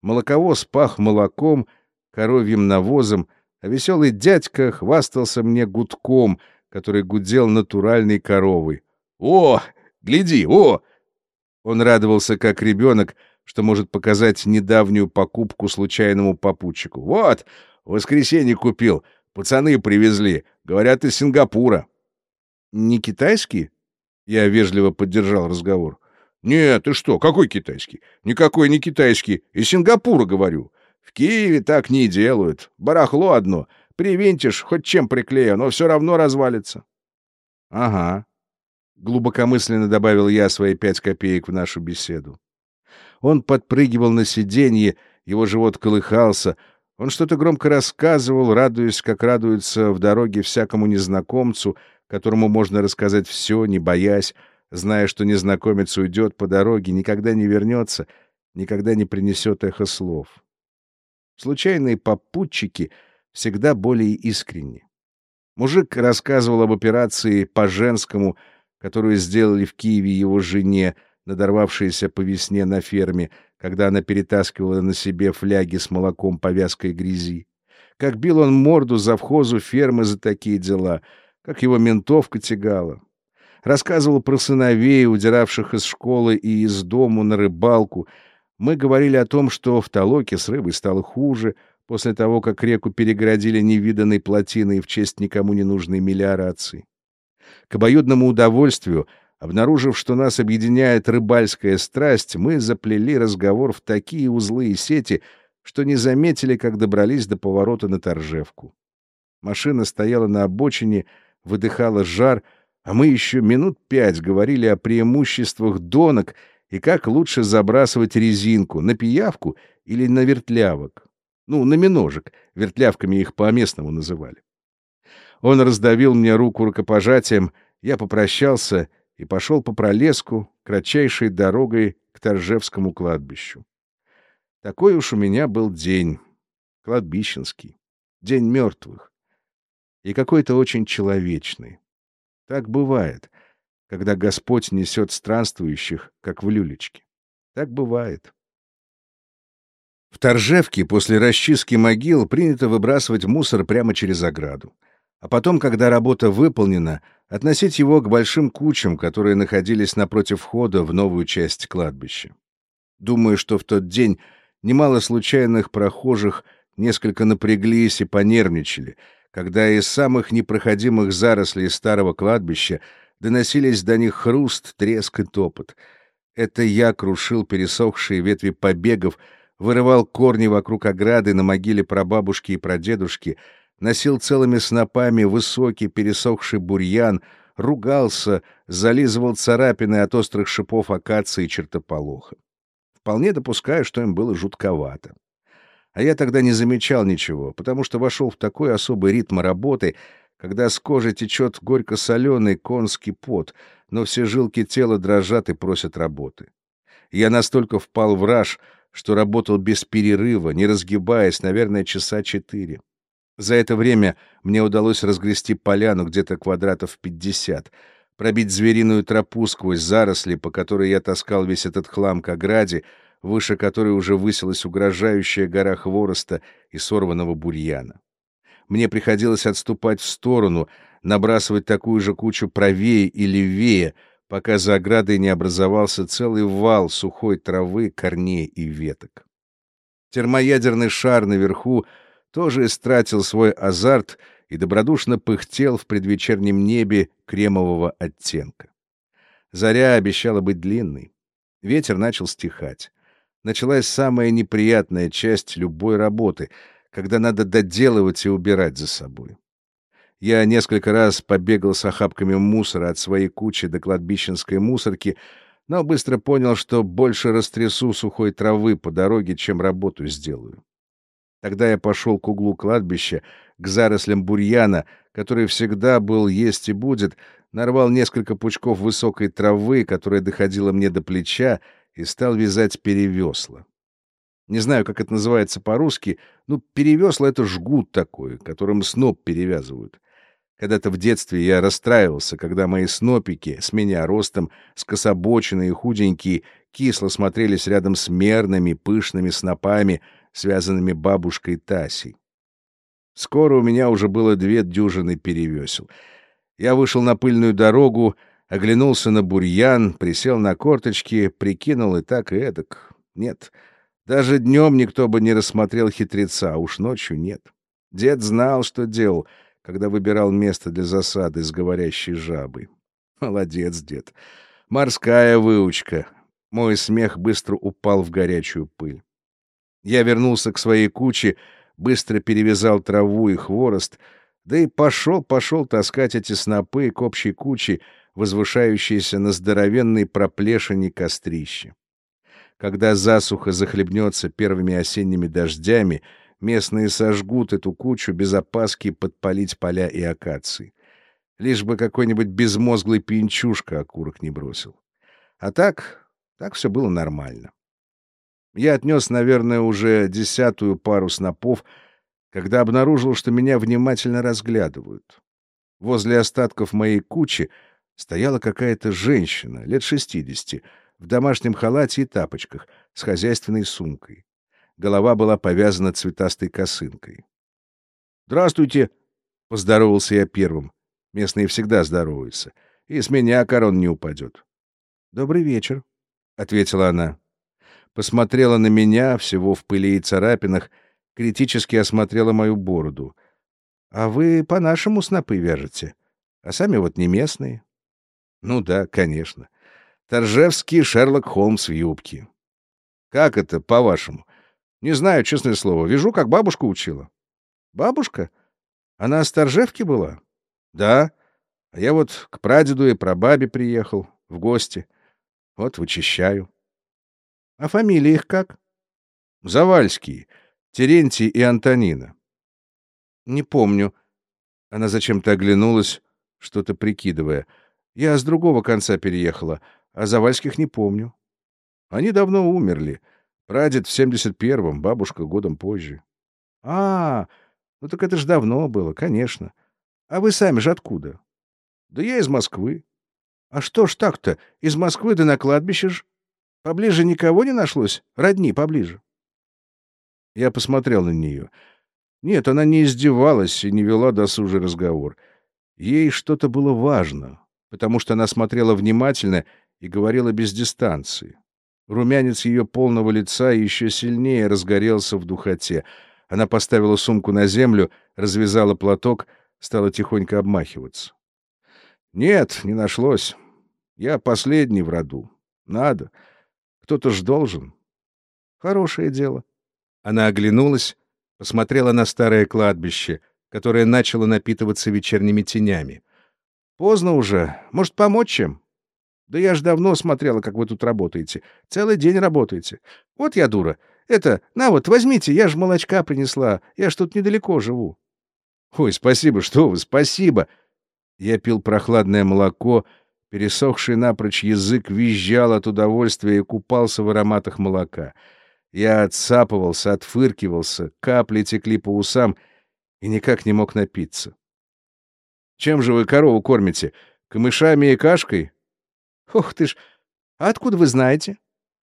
Молоковоз пах молоком, коровьим навозом, а веселый дядька хвастался мне гудком, который гудел натуральной коровой. «О, гляди, о!» Он радовался, как ребенок, что может показать недавнюю покупку случайному попутчику. «Вот, в воскресенье купил, пацаны привезли, говорят, из Сингапура». «Не китайский?» Я вежливо поддержал разговор. «Нет, ты что, какой китайский? Никакой не китайский. Из Сингапура, говорю. В Киеве так не делают. Барахло одно. Привинтишь, хоть чем приклею, но все равно развалится». «Ага», — глубокомысленно добавил я свои пять копеек в нашу беседу. Он подпрыгивал на сиденье, его живот колыхался, он что-то громко рассказывал, радуясь, как радуется в дороге всякому незнакомцу, которому можно рассказать все, не боясь, зная, что незнакомец уйдет по дороге, никогда не вернется, никогда не принесет эхо слов. Случайные попутчики всегда более искренни. Мужик рассказывал об операции по женскому, которую сделали в Киеве его жене, надорвавшейся по весне на ферме, когда она перетаскивала на себе фляги с молоком по вязкой грязи. Как бил он морду завхозу фермы за такие дела — как его ментовка тягала. Рассказывал про сыновей, удиравших из школы и из дому на рыбалку, Мы говорили о том, что в Толоке с рыбой стало хуже, после того, как реку перегородили невиданной плотиной в честь никому не нужной мелиорации. К обоюдному удовольствию, обнаружив, что нас объединяет рыбальская страсть, мы заплели разговор в такие узлы и сети, что не заметили, как добрались до поворота на Торжевку. Машина стояла на обочине, выдыхала жар, а мы еще минут пять говорили о преимуществах донок и как лучше забрасывать резинку, на пиявку или на вертлявок. Ну, на миножек, вертлявками их по-местному называли. Он раздавил мне руку рукопожатием, я попрощался и пошел по пролеску, кратчайшей дорогой к Торжевскому кладбищу. Такой уж у меня был день, кладбищенский, день мертвых, и какой-то очень человечный. Так бывает, когда Господь несет странствующих, как в люлечке. Так бывает. В Торжевке после расчистки могил принято выбрасывать мусор прямо через ограду. А потом, когда работа выполнена, относить его к большим кучам, которые находились напротив входа в новую часть кладбища. Думаю, что в тот день немало случайных прохожих несколько напряглись и понервничали, когда из самых непроходимых зарослей старого кладбища доносились до них хруст, треск и топот. Это я крушил пересохшие ветви побегов, вырывал корни вокруг ограды на могиле прабабушки и прадедушки, носил целыми снопами высокий пересохший бурьян, ругался, зализывал царапины от острых шипов акации и чертополоха. Вполне допускаю, что им было жутковато. А я тогда не замечал ничего, потому что вошел в такой особый ритм работы, когда с кожи течет горько-соленый конский пот, но все жилки тела дрожат и просят работы. Я настолько впал в раж, что работал без перерыва, не разгибаясь, наверное, часа четыре. За это время мне удалось разгрести поляну где-то квадратов пятьдесят, пробить звериную тропу сквозь заросли, по которой я таскал весь этот хлам к ограде, выше которой уже высилась угрожающая гора хвороста и сорванного бурьяна. Мне приходилось отступать в сторону, набрасывать такую же кучу правее и левее, пока за оградой не образовался целый вал сухой травы, корней и веток. Термоядерный шар наверху тоже истратил свой азарт и добродушно пыхтел в предвечернем небе кремового оттенка. Заря обещала быть длинной. Ветер начал стихать. Началась самая неприятная часть любой работы, когда надо доделывать и убирать за собой. Я несколько раз побегал с охапками мусора от своей кучи до кладбищенской мусорки, но быстро понял, что больше растрясу сухой травы по дороге, чем работу сделаю. Тогда я пошел к углу кладбища, к зарослям бурьяна, который всегда был, есть и будет, нарвал несколько пучков высокой травы, которая доходила мне до плеча, и стал вязать перевесла. Не знаю, как это называется по-русски, ну, перевесла — это жгут такой, которым сноп перевязывают. Когда-то в детстве я расстраивался, когда мои снопики, с меня ростом, скособоченные и худенькие, кисло смотрелись рядом с мерными, пышными снопами, связанными бабушкой Тасей. Скоро у меня уже было две дюжины перевесел. Я вышел на пыльную дорогу, оглянулся на бурьян, присел на корточки, прикинул и так, и эдак. Нет, даже днем никто бы не рассмотрел хитреца, а уж ночью нет. Дед знал, что делал — когда выбирал место для засады с говорящей жабой. Молодец, дед. Морская выучка. Мой смех быстро упал в горячую пыль. Я вернулся к своей куче, быстро перевязал траву и хворост, да и пошел, пошел таскать эти снопы к общей куче, возвышающейся на здоровенной проплешине кострища. Когда засуха захлебнется первыми осенними дождями, Местные сожгут эту кучу без опаски подпалить поля и акации. Лишь бы какой-нибудь безмозглый пьянчушка окурок не бросил. А так, так все было нормально. Я отнес, наверное, уже десятую пару снопов, когда обнаружил, что меня внимательно разглядывают. Возле остатков моей кучи стояла какая-то женщина, лет шестидесяти, в домашнем халате и тапочках, с хозяйственной сумкой. Голова была повязана цветастой косынкой. «Здравствуйте!» — поздоровался я первым. Местные всегда здороваются. И с меня корон не упадет. «Добрый вечер», — ответила она. Посмотрела на меня, всего в пыли и царапинах, критически осмотрела мою бороду. «А вы по-нашему снопы вяжете, а сами вот не местные». «Ну да, конечно. Торжевский Шерлок Холмс в юбке». «Как это, по-вашему?» «Не знаю, честное слово. Вяжу, как бабушка учила». «Бабушка? Она с Торжевки была?» «Да. А я вот к прадеду и прабабе приехал, в гости. Вот вычищаю». «А фамилии их как?» «Завальские. Терентий и Антонина». «Не помню». Она зачем-то оглянулась, что-то прикидывая. «Я с другого конца переехала, а Завальских не помню». «Они давно умерли. Прадед в семьдесят первом, бабушка годом позже». «А, ну так это ж давно было, конечно. А вы сами же откуда? Да я из Москвы. А что ж так-то? Из Москвы да на кладбище ж. Поближе никого не нашлось? Родни поближе. Я посмотрел на нее. Нет, она не издевалась и не вела досужий разговор. Ей что-то было важно, потому что она смотрела внимательно и говорила без дистанции. Румянец ее полного лица еще сильнее разгорелся в духоте — она поставила сумку на землю, развязала платок, стала тихонько обмахиваться. Нет, не нашлось. Я последний в роду. Надо. Кто-то ж должен. Хорошее дело. Она оглянулась, посмотрела на старое кладбище, которое начало напитываться вечерними тенями. Поздно уже. Может, помочь чем? Да я ж давно смотрела, как вы тут работаете. Целый день работаете. Вот я дура. Это, на вот, возьмите, я же молочка принесла. Я ж тут недалеко живу. Ой, спасибо, что вы, спасибо. Я пил прохладное молоко, пересохший напрочь язык визжал от удовольствия и купался в ароматах молока. Я отсапывался, отфыркивался, капли текли по усам и никак не мог напиться. Чем же вы корову кормите? Камышами и кашкой? Ох ты ж, а откуда вы знаете?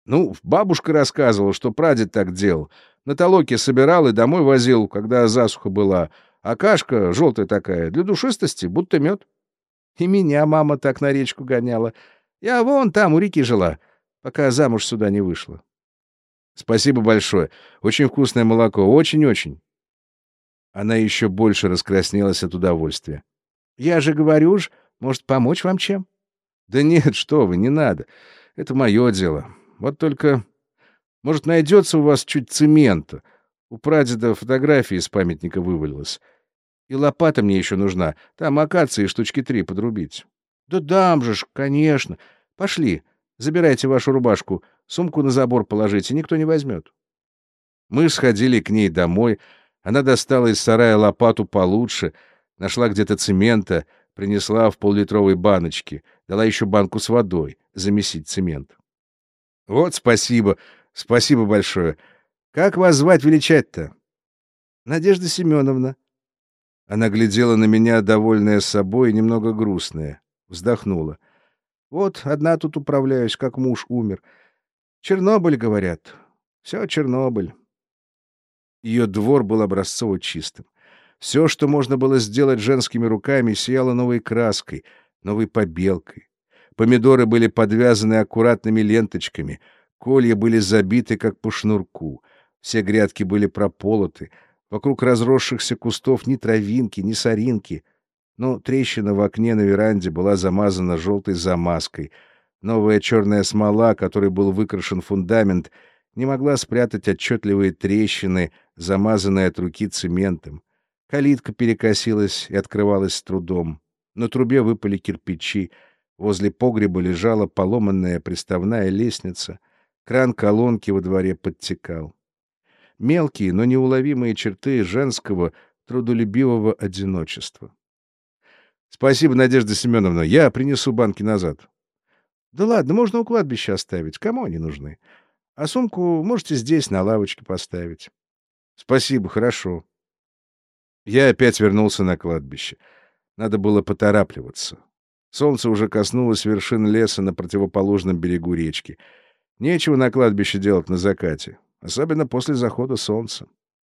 Ну, бабушка рассказывала, что прадед так делал. На толоке собирал и домой возил, когда засуха была. А кашка желтая такая, для душистости, будто мед. И меня мама так на речку гоняла. Я вон там, у реки жила, пока замуж сюда не вышла. Спасибо большое. Очень вкусное молоко. Очень-очень. Она еще больше раскраснелась от удовольствия. Я же говорю ж, может, помочь вам чем? Да нет, что вы, не надо. Это мое дело. Вот только, может, найдется у вас чуть цемента. У прадеда фотографии из памятника вывалилась. И лопата мне еще нужна. Там акации штучки три подрубить. Да дам же ж, конечно. Пошли, забирайте вашу рубашку, сумку на забор положите, никто не возьмет. Мы сходили к ней домой. Она достала из сарая лопату получше, нашла где-то цемента, принесла в поллитровой баночке, дала еще банку с водой замесить цемент. Вот спасибо, спасибо большое. Как вас звать величать-то? Надежда Семеновна. Она глядела на меня, довольная собой немного грустная. Вздохнула. Вот одна тут управляюсь, как муж умер. Чернобыль, говорят. Все Чернобыль. Ее двор был образцово чистым. Все, что можно было сделать женскими руками, сияло новой краской, новой побелкой. Помидоры были подвязаны аккуратными ленточками, колья были забиты, как по шнурку. Все грядки были прополоты. Вокруг разросшихся кустов ни травинки, ни соринки. Но трещина в окне на веранде была замазана желтой замазкой. Новая черная смола, которой был выкрашен фундамент, не могла спрятать отчетливые трещины, замазанные от руки цементом. Калитка перекосилась и открывалась с трудом. На трубе выпали кирпичи — Возле погреба лежала поломанная приставная лестница, кран колонки во дворе подтекал. Мелкие, но неуловимые черты женского трудолюбивого одиночества. Спасибо, Надежда Семеновна, я принесу банки назад. Да ладно, можно у кладбища оставить, кому они нужны? А сумку можете здесь на лавочке поставить. Спасибо, хорошо. Я опять вернулся на кладбище. Надо было поторапливаться. Солнце уже коснулось вершин леса на противоположном берегу речки. Нечего на кладбище делать на закате, особенно после захода солнца.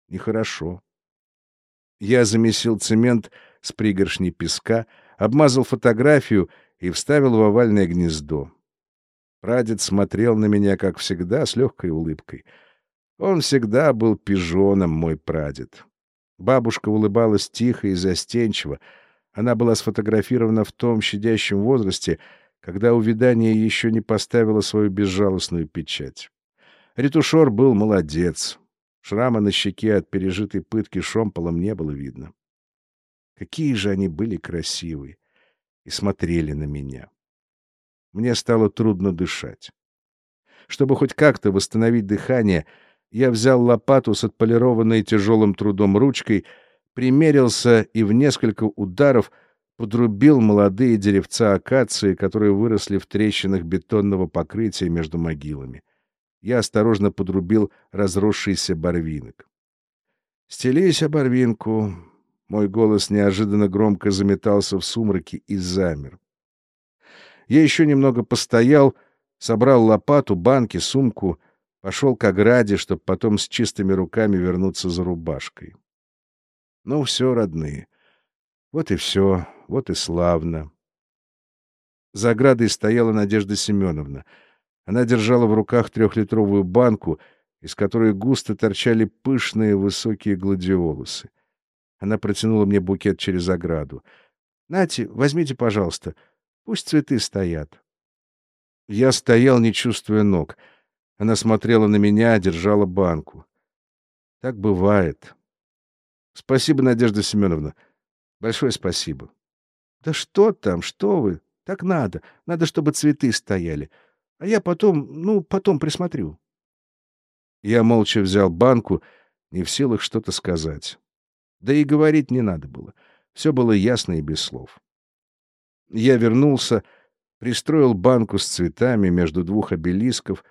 Нехорошо. Я замесил цемент с пригоршней песка, обмазал фотографию и вставил в овальное гнездо. Прадед смотрел на меня, как всегда, с легкой улыбкой. Он всегда был пижоном, мой прадед. Бабушка улыбалась тихо и застенчиво. Она была сфотографирована в том щадящем возрасте, когда увядание еще не поставило свою безжалостную печать. Ретушер был молодец. Шрама на щеке от пережитой пытки шомполом не было видно. Какие же они были красивые и смотрели на меня. Мне стало трудно дышать. Чтобы хоть как-то восстановить дыхание, я взял лопату с отполированной тяжелым трудом ручкой, примерился и в несколько ударов подрубил молодые деревца акации, которые выросли в трещинах бетонного покрытия между могилами. Я осторожно подрубил разросшийся барвинок. «Стелись, оборвинку!» Мой голос неожиданно громко заметался в сумраке и замер. Я еще немного постоял, собрал лопату, банки, сумку, пошел к ограде, чтобы потом с чистыми руками вернуться за рубашкой. Ну, все, родные. Вот и все, вот и славно. За оградой стояла Надежда Семеновна — она держала в руках трехлитровую банку, из которой густо торчали пышные высокие гладиолусы. Она протянула мне букет через ограду. — Нате, возьмите, пожалуйста. Пусть цветы стоят. Я стоял, не чувствуя ног. Она смотрела на меня, держала банку. Так бывает. Спасибо, Надежда Семеновна. Большое спасибо. Да что там, что вы? Так надо. Надо, чтобы цветы стояли. А я потом, ну, потом присмотрю. Я молча взял банку, не в силах что-то сказать. Да и говорить не надо было. Все было ясно и без слов. Я вернулся, пристроил банку с цветами между двух обелисков,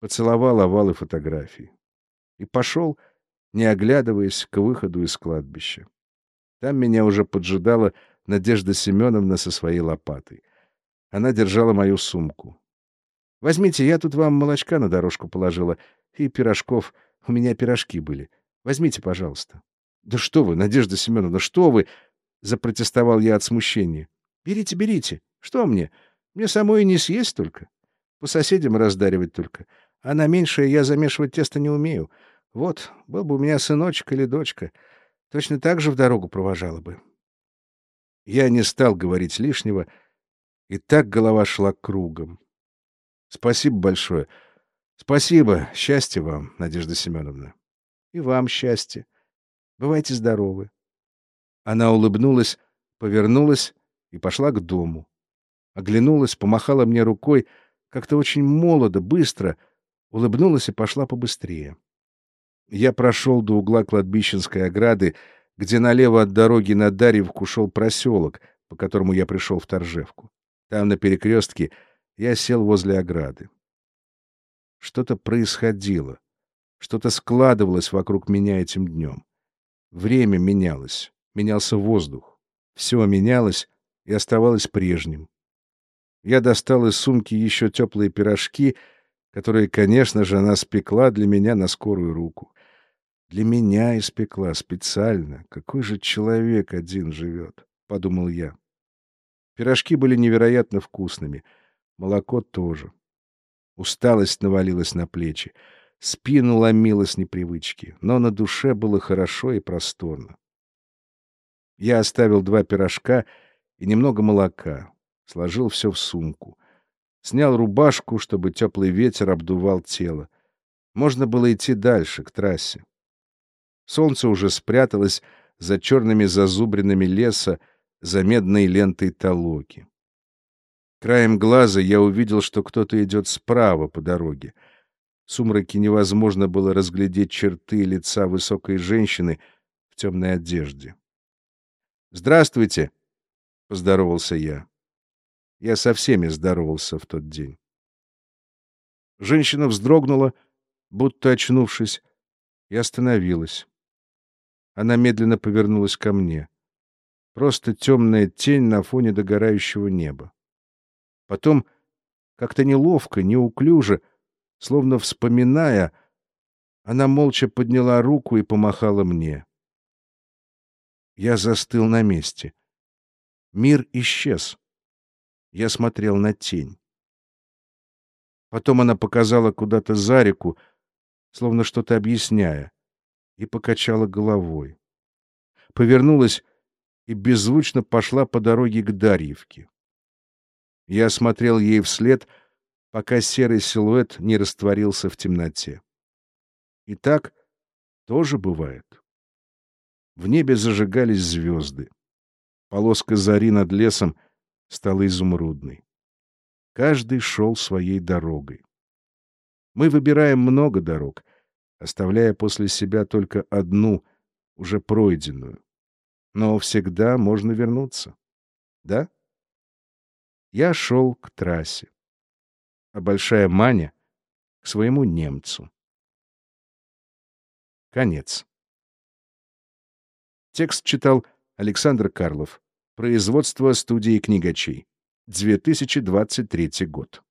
поцеловал овалы фотографий. И пошел, не оглядываясь, к выходу из кладбища. Там меня уже поджидала Надежда Семеновна со своей лопатой. Она держала мою сумку. Возьмите, я тут вам молочка на дорожку положила и пирожков. У меня пирожки были. Возьмите, пожалуйста. — Да что вы, Надежда Семеновна, что вы? — запротестовал я от смущения. — Берите, берите. Что мне? Мне самой и не съесть только. По соседям раздаривать только. А на меньшее я замешивать тесто не умею. Вот, был бы у меня сыночек или дочка. Точно так же в дорогу провожала бы. Я не стал говорить лишнего, и так голова шла кругом. Спасибо большое. Спасибо. Счастья вам, Надежда Семеновна. И вам счастья. Бывайте здоровы. Она улыбнулась, повернулась и пошла к дому. Оглянулась, помахала мне рукой, как-то очень молодо, быстро, улыбнулась и пошла побыстрее. Я прошел до угла кладбищенской ограды, где налево от дороги на Дарьевку шел проселок, по которому я пришел в Торжевку. Там, на перекрестке, я сел возле ограды. Что-то происходило, что-то складывалось вокруг меня этим днем. Время менялось, менялся воздух. Все менялось и оставалось прежним. Я достал из сумки еще теплые пирожки, которые, конечно же, она спекла для меня на скорую руку. Для меня испекла специально. Какой же человек один живет, — подумал я. Пирожки были невероятно вкусными — Молоко тоже. Усталость навалилась на плечи. Спину ломила с непривычки, но на душе было хорошо и просторно. Я оставил два пирожка и немного молока, сложил все в сумку. Снял рубашку, чтобы теплый ветер обдувал тело. Можно было идти дальше, к трассе. Солнце уже спряталось за черными зазубринами леса, за медной лентой толоки. Краем глаза я увидел, что кто-то идет справа по дороге. В сумраке невозможно было разглядеть черты лица высокой женщины в темной одежде. «Здравствуйте!» — поздоровался я. Я со всеми здоровался в тот день. Женщина вздрогнула, будто очнувшись, и остановилась. Она медленно повернулась ко мне. Просто темная тень на фоне догорающего неба. Потом, как-то неловко, неуклюже, словно вспоминая, она молча подняла руку и помахала мне. Я застыл на месте. Мир исчез. Я смотрел на тень. Потом она показала куда-то за реку, словно что-то объясняя, и покачала головой. Повернулась и беззвучно пошла по дороге к Дарьевке. Я смотрел ей вслед, пока серый силуэт не растворился в темноте. И так тоже бывает. В небе зажигались звезды. Полоска зари над лесом стала изумрудной. Каждый шел своей дорогой. Мы выбираем много дорог, оставляя после себя только одну, уже пройденную. Но всегда можно вернуться. Да? Я шел к трассе, а Большая Маня — к своему немцу. Конец. Текст читал Александр Карлов. Производство студии книгачей. 2023 год.